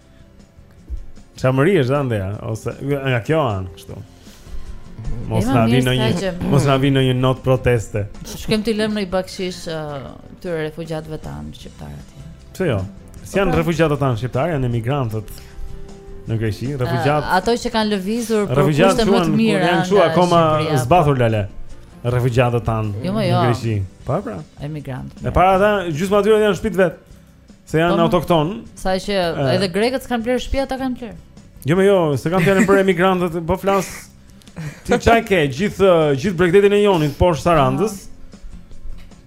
Çamëri është andej ose nga kjo anë kështu. Mos na vijë një mos na vijë një notë proteste. Shkojmë t'i lëmë një bakshish uh, të refugjatëve tanë shqiptarë aty. Pse jo? Si janë po, po. refugjatët tanë shqiptarë, janë emigrantët në Greqi, uh, refugjatë. Uh, ato që kanë lëvizur për kushte më të mira. Janë këtu akoma zbathur po. lale. Refugjatët tanë jo, jo. në Greqi. Po pra. Emigrantë. E para ata gjysma aty janë në shtëpi të vet. Se janë po, autoktonë. Sa që edhe grekët s'kanë blerë shtëpi ata kanë blerë. Jo mo jo, s'e kam fjalën për emigrantët, po flas. Ti çaj ke gjithë gjithë bregdetin e Jonit poshtë Sarandës.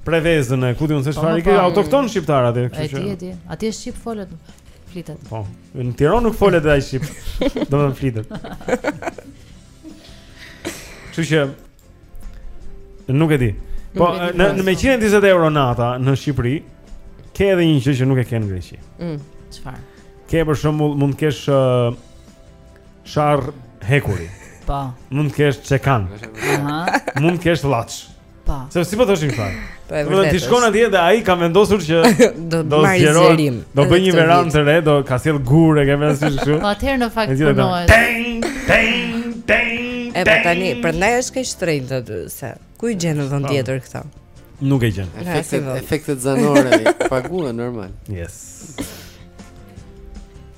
Prevezën e ku di unë se po, çfarë po, ke autoktonë shqiptarë aty, kështu që. Aty, aty. Aty është shqip folet. Flitet. Po. Në Tiranë nuk folet ai shqip. Domethënë flitet. Kështu që Nuk e di. Po në në me 120 euro nata në Shqipëri ke edhe një gjë që nuk e ke në Greqi. Mm, çfarë? Ke për shembull mund të kesh uh, sharrë hekuri. Po. Mund të kesh çekan. Aha. Mund të kesh llaç. Po. Se si po thoshim fare. Po e vërtetë. Do të shkon atje dhe ai ka vendosur që do të bëjë zgjerim. Do bëj një verandë të re, do ka sjellë gurë, e ke vënë si kështu. Po atëherë në fakt punohet. Teng, teng, teng. E po tani, prandaj është kaq shtrenjtë aty se ku i gjen në vend po. tjetër këta? Nuk e gjen. Efektet, efektet zanore paguhen normal. Yes.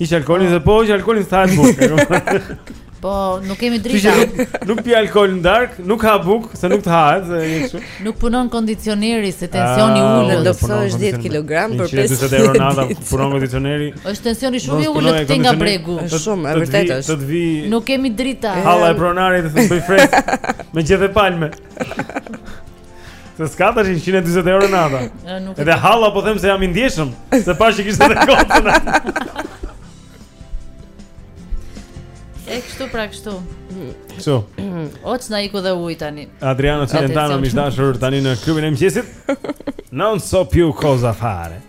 Hiq alkoolin edhe po, hiq alkoolin sa e bukë. Po, nuk kemi drita. Nuk pi alkool në darkë, nuk ha bukë, se nuk të hahet, se je kështu. Nuk punon kondicioneri, se tensioni ah, ulët. Do humbësh 10 kg për 5. 140 euro nata punon kondicioneri. Është tensioni shumë i ulët këtej nga bregu. Është shumë, e vërtetë është. Do të vi. Nuk kemi drita. Halla e pronarit të bën fresk me gjethe palme. Se s'ka tash 140 euro nata. Edhe halla po them se jam i ndjeshëm, se pashë që kishte të kotën. E kështu pra kështu. Kështu. Oh na iku dhe uji tani. Adriano Celentano miq të dashur tani në klubin e mëngjesit. Non so più cosa fare.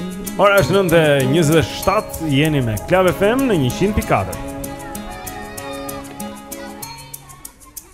Mhm. Ora është nëntë e 27 jeni me Club FM në 100.4.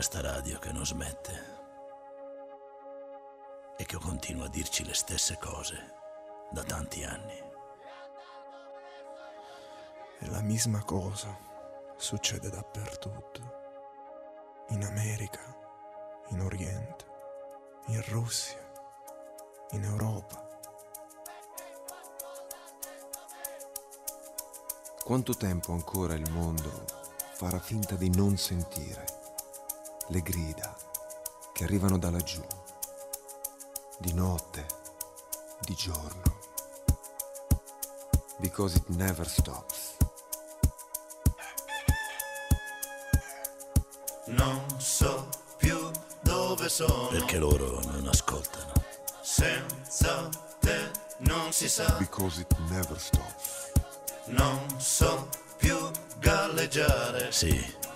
questa radio che non smette e che continua a dirci le stesse cose da tanti anni. E la misma cosa succede dappertutto, in America, in Oriente, in Russia, in Europa. Quanto tempo ancora il mondo farà finta di non sentire? le grida che arrivano da laggiù, di notte, di giorno. Because it never stops. Non so più dove sono. Perché loro non ascoltano. Senza te non si sa. Because it never stops. Non so più galleggiare. Sì,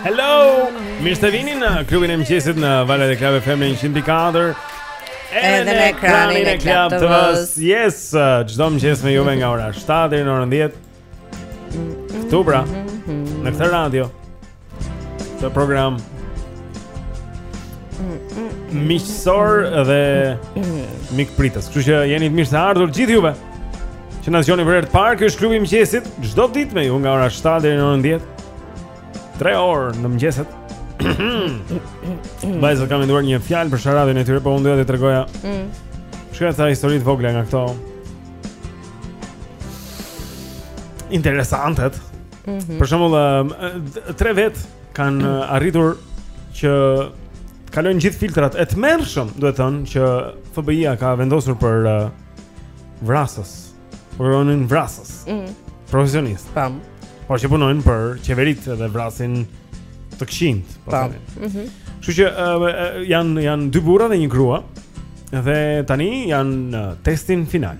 Hello! Mirë se vini në klubin e mëngjesit në valët e Club FM në 104. Edhe në ekranin e Club TV-së. Yes, uh, çdo mëngjes me juve nga ora 7 deri në orën 10. Këtu pra, në këtë radio. Këtë program. Miqësor dhe mikpritës. Kështu që jeni të mirëseardhur gjithë juve. Që na dëgjoni për herë të parë, ky është klubi i mëngjesit, çdo ditë me ju nga ora 7 deri në orën 10. 3 orë në mëngjeset. Vajzat kanë menduar një fjalë për sharadën e tyre, po unë doja t'ju tregoja. Mm. Shkurt ca histori të vogla nga këto. Interesante. Mm -hmm. Për shembull, tre vetë kanë mm. arritur që të kalojnë gjithë filtrat e tmerrshëm, duhet thënë që FBI-a ka vendosur për vrasës. Po kërkonin vrasës. Mhm. Profesionistë. Tam. Por që punojnë për qeveritë dhe vrasin të këqinjtë. Po Tam. Mhm. Kështu që uh, janë janë dy burra dhe një grua dhe tani janë në testin final,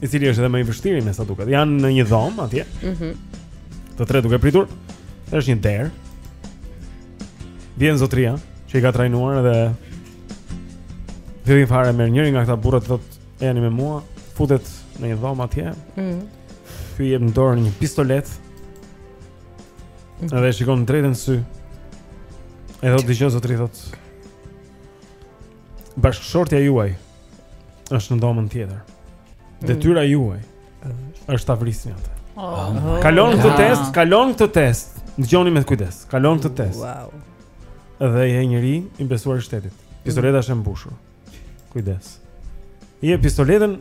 i cili është edhe më i vështirë me sa duket. Janë në një dhomë atje. Mhm. Mm të tre duke pritur. Është një derë. Vjen zotëria që i ka trajnuar dhe Deri fare merr njërin nga këta burrat thotë, "Ejani me mua, futet në një dhomë atje." Mhm. Ky i jep në dorë një pistoletë. Edhe e shikon drejt në sy. E thotë dëgjo zotëri thotë. Bashkëshortja juaj është në dhomën tjetër. Detyra juaj është ta vrisni atë. Oh. Kalon këtë test, kalon këtë test. Dëgjoni me kujdes. Kalon këtë test. Wow. Dhe je njeri i besuar i shtetit. Pistoleta është e mbushur. Kujdes. I jep pistoletën,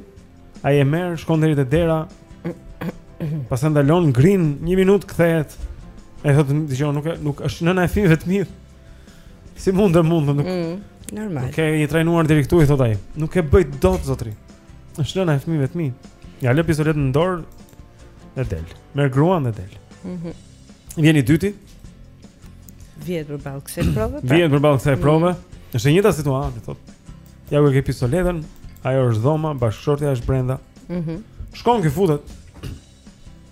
ai e merr, shkon deri te dera. Pas e ndalon, rri, një minutë kthehet. E thotë, "Dëgjo, nuk e, nuk është nëna e fëmijëve të mi." Si mund të mund të nuk mm, normal. Nuk jemi trajnuar deri këtu i thotë ai. Nuk e bëj dot zotri. Është nëna e fëmijëve të mi. Ia lë pistoletën në dorë, Dhe del. Merr gruan dhe del. Mhm. Mm Vjen i dyti. Vihet përballë kësaj prove. Pra. Vihet përballë kësaj prove. Mm -hmm. Është e njëjta situatë, thotë. Ja ku e ke pistoletën, ajo është dhoma, bashkëshortja është brenda. Mhm. Mm Shkon ky futet.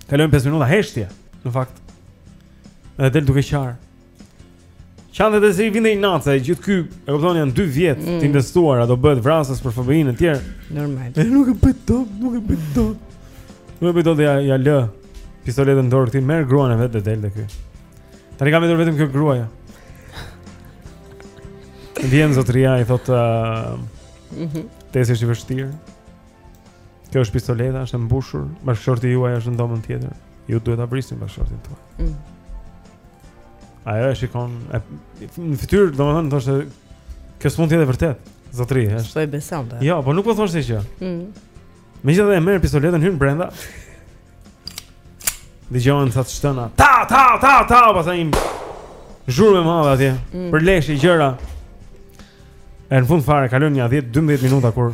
Kalojnë 5 minuta heshtje, në fakt. Dhe del duke qarë. Qan dhe se i vinte inat, gjithë ky, e kupton janë 2 vjet mm. të investuara, do bëhet vrasës për FBI-n etj. Normal. E nuk e bëj dot, nuk e bëj dot. Nuk e bëj dot ia ia lë pistoletën në dorë këtij, merr gruan e vet dhe del dhe ky. Tani ka vetëm kjo gruaja. Vjen zotria i thotë, uh, "Mhm. Uh -huh. Testi është i vështirë." Kjo është pistoleta, është e mbushur, bashkëshorti juaj është në dhomën tjetër. Ju duhet ta vrisni bashkëshortin tuaj. Mm. Ajo e shikon e, në fytyrë, domethënë thoshte kjo s'mund të jetë e vërtetë. Zotri, është. S'po e besonte. Jo, po nuk po thoshte kjo. Mm. Megjithatë e merr pistoletën hyn brenda. Dëgjon ca të shtëna. Ta ta ta ta, pastaj im. Zhurmë e madhe atje. Mm. Përleshje, gjëra. E në fund fare kalon një 10-12 minuta kur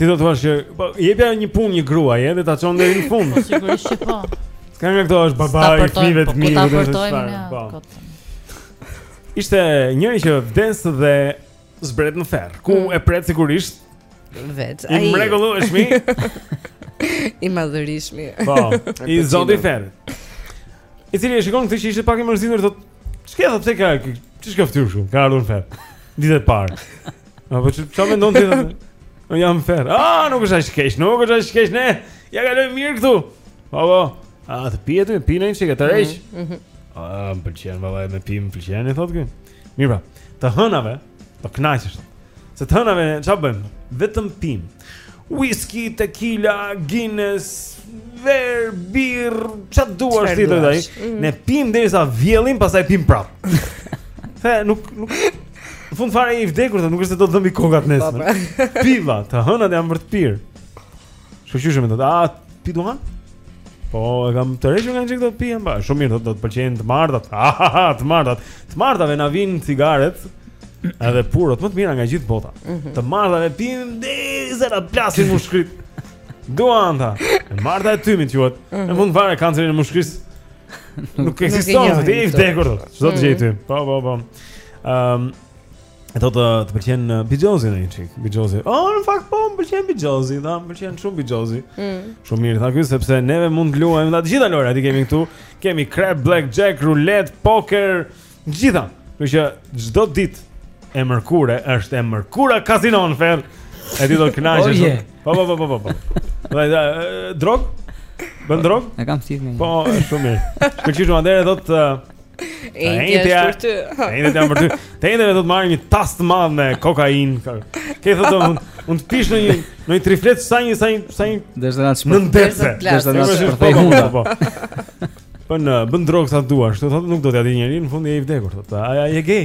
Ti do të thuash që po, jepja një punë një gruaje dhe ta çon deri në fund. Sigurisht që po. S'ka nga këto është baba i fëmijëve të, po, mi, po, të, çfarë, po. po. Ishte njëri që vdes dhe zbret në ferr, ku mm. e pret sigurisht vetë. Ai i mrekullueshmi. I madhërishmi. Po, i zoti ferr. I cili e shikon këtë që ishte pak i mërzitur, thotë Çka do të ka? Ç'ish kjo fytyrë kështu? Ka ardhur në ferr. Ditët e parë. Apo çu çfarë mendon ti? Unë jam në ferr. Ah, nuk është aq keq, nuk është aq keq. Ne ia kalojmë mirë këtu. Apo, a të pihet me pinë një çikë, të rrish? Mhm. mhm. Ah, më pëlqen baba me pinë, më pëlqen i thotë ky. Mirë pra. Të hënave, Do kënaqesh. Se të hënave çfarë bëjmë? Vetëm pim. Whisky, tequila, Guinness, verë, birrë, çfarë të duash ti tani? Mhm. Ne pim derisa vjellim, pastaj pim prap. Fe, nuk nuk Në fund fare je i vdekur, nuk është se do të dhëmbi koka të nesërmen. Piva, të hënat janë për të pirë. Shkëlqyeshëm, thotë, "A pi duhan?" Po, e kam të rrejshë nga një çikë të pi, tha, shumë mirë, do të pëlqejnë të martat, ha, ha, ha, të martat, të martave na vinë cigaret, edhe purot, më të mira nga gjithë bota, mm -hmm. të martave pimë derisa na plasin mushkëritë, duhan, tha, e marta e tymit, që vëtë, mm -hmm. e mund fare kancerin e mushkërisë, nuk eksiston, je i vdekur, ça do të gjejë ty, po, po, po, um, E po, ty të pëlqen uh, bixhozi një çikë, bixhozi. Oh, në fakt po, më pëlqen bixhozi, tha, më pëlqen shumë bixhozi. Mm. Shumë mirë, tha ky sepse neve mund të luajmë të gjitha lojrat i kemi këtu. Kemi craps, blackjack, roulette, poker, gjitha. Kështu që çdo ditë e mërkure është e mërkura casino në ferr. E ti do të kënaqesh. Oh, po, po, po, po, po. Dhe tha, drogë? Bën drogë? E kam sivë. Po, shumë mirë. Shkëlqyeshëm atëherë do të E enjtja është për ty E enjtja është për ty Të enjteve do të marrë një tas të madhë me kokainë Këtu ti mund të pish në një Në një triflet sa një Sa një Sa një Deri sa të shpër Në ndetëse Deri sa të shpërthejë hunda po. po bën drogë sa të duash Të thotë nuk do t'ia dijë njeri Në fund je i vdekur Të e gej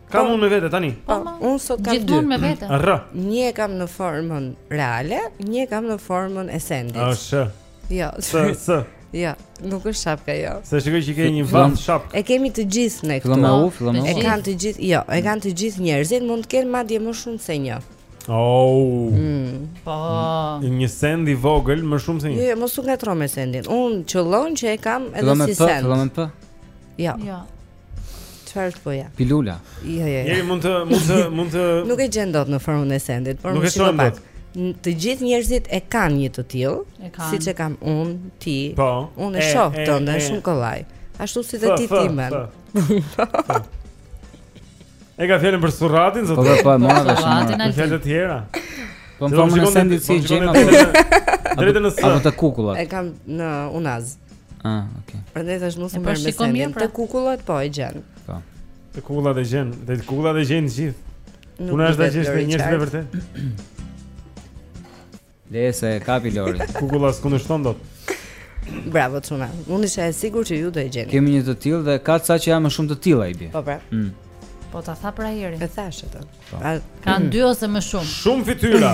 Kam po. unë me vete tani. Po, po unë sot kam dy. Gjithmonë me vete. R. Një e kam në formën reale, një e kam në formën e sendit. Sh. Jo. Sh. Sh. Jo, nuk është shapka jo. Se shikoj që ke një vënd shapkë. E kemi të gjithë ne këtu. Fillon me u, fillon me u. E kanë të gjithë, jo, e kanë të gjithë njerëzit, mund të kenë madje më shumë se një. Oh. Mm. Po. Mm. Një send i vogël më shumë se një. Jo, jo mos u ngatro me sendin. Unë qëllon që e kam edhe si send. Fillon me p, fillon me p. Jo. Jo. Çfarë është boja? Pilula. Jo, jo, jo. Njëri mund të mund të mund të Nuk e gjen dot në formën e sendit, por nuk e shohim dot. Të gjithë njerëzit e kanë një të tillë, siç e kam unë, ti. Po. Unë e shoh tënden shumë kollaj. Ashtu si dhe ti timen. E ka fjalën për surratin zot. Po, po, po, mora vesh. Ka fjalë të tjera. Po në formën e sendit s'po e gjejmë. Drejtë në së. Apo të kukullat. E kam në unazë. Ah, okay. Prandaj thashë mos më merr me sendin pra. të kukullat, po e gjen. Po. Të kukullat e gjen, dhe të kukullat e gjen gjithë. Puna është ta gjesh te njerëzit e vërtetë. Le, s'e kapi Lori. Kukulla s'kundërshton dot. Bravo çuna. Unë isha e sigurt që ju do e gjeni. Kemi një të tillë dhe ka ca që janë më shumë të tilla i bie. Po pra. Mm. Po ta tha për ajerin. E thashë atë. Po. Kanë dy ose më shumë. Shumë fytyra.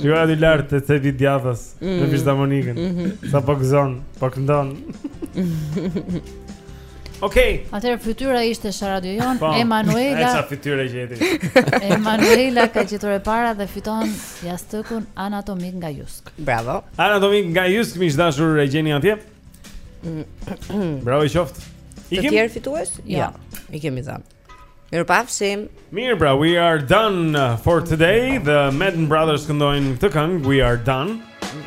Shiko aty lart te cepi djathtas mm. në fizarmonikën. Mm -hmm. Sa po gëzon, po këndon. Okej. Okay. Atëherë fytyra ishte sharada jonë, po. Emanuela. Sa fytyra gjeti. Emanuela ka gjetur e para dhe fiton jastëkun anatomik nga Jusk. Bravo. Anatomik nga Jusk, miq të dashur, e gjeni atje. Mm. Bravo i qoftë. Të tjerë fitues? Jo. Ja. I kemi dhënë. Mirë pra, we are done for today The Madden Brothers këndojnë këtë këngë, we are done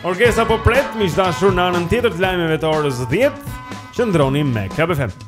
Orkesa po pret, miq të dashur në anën tjetër të lajmeve të orës 10 Qëndroni me KBFM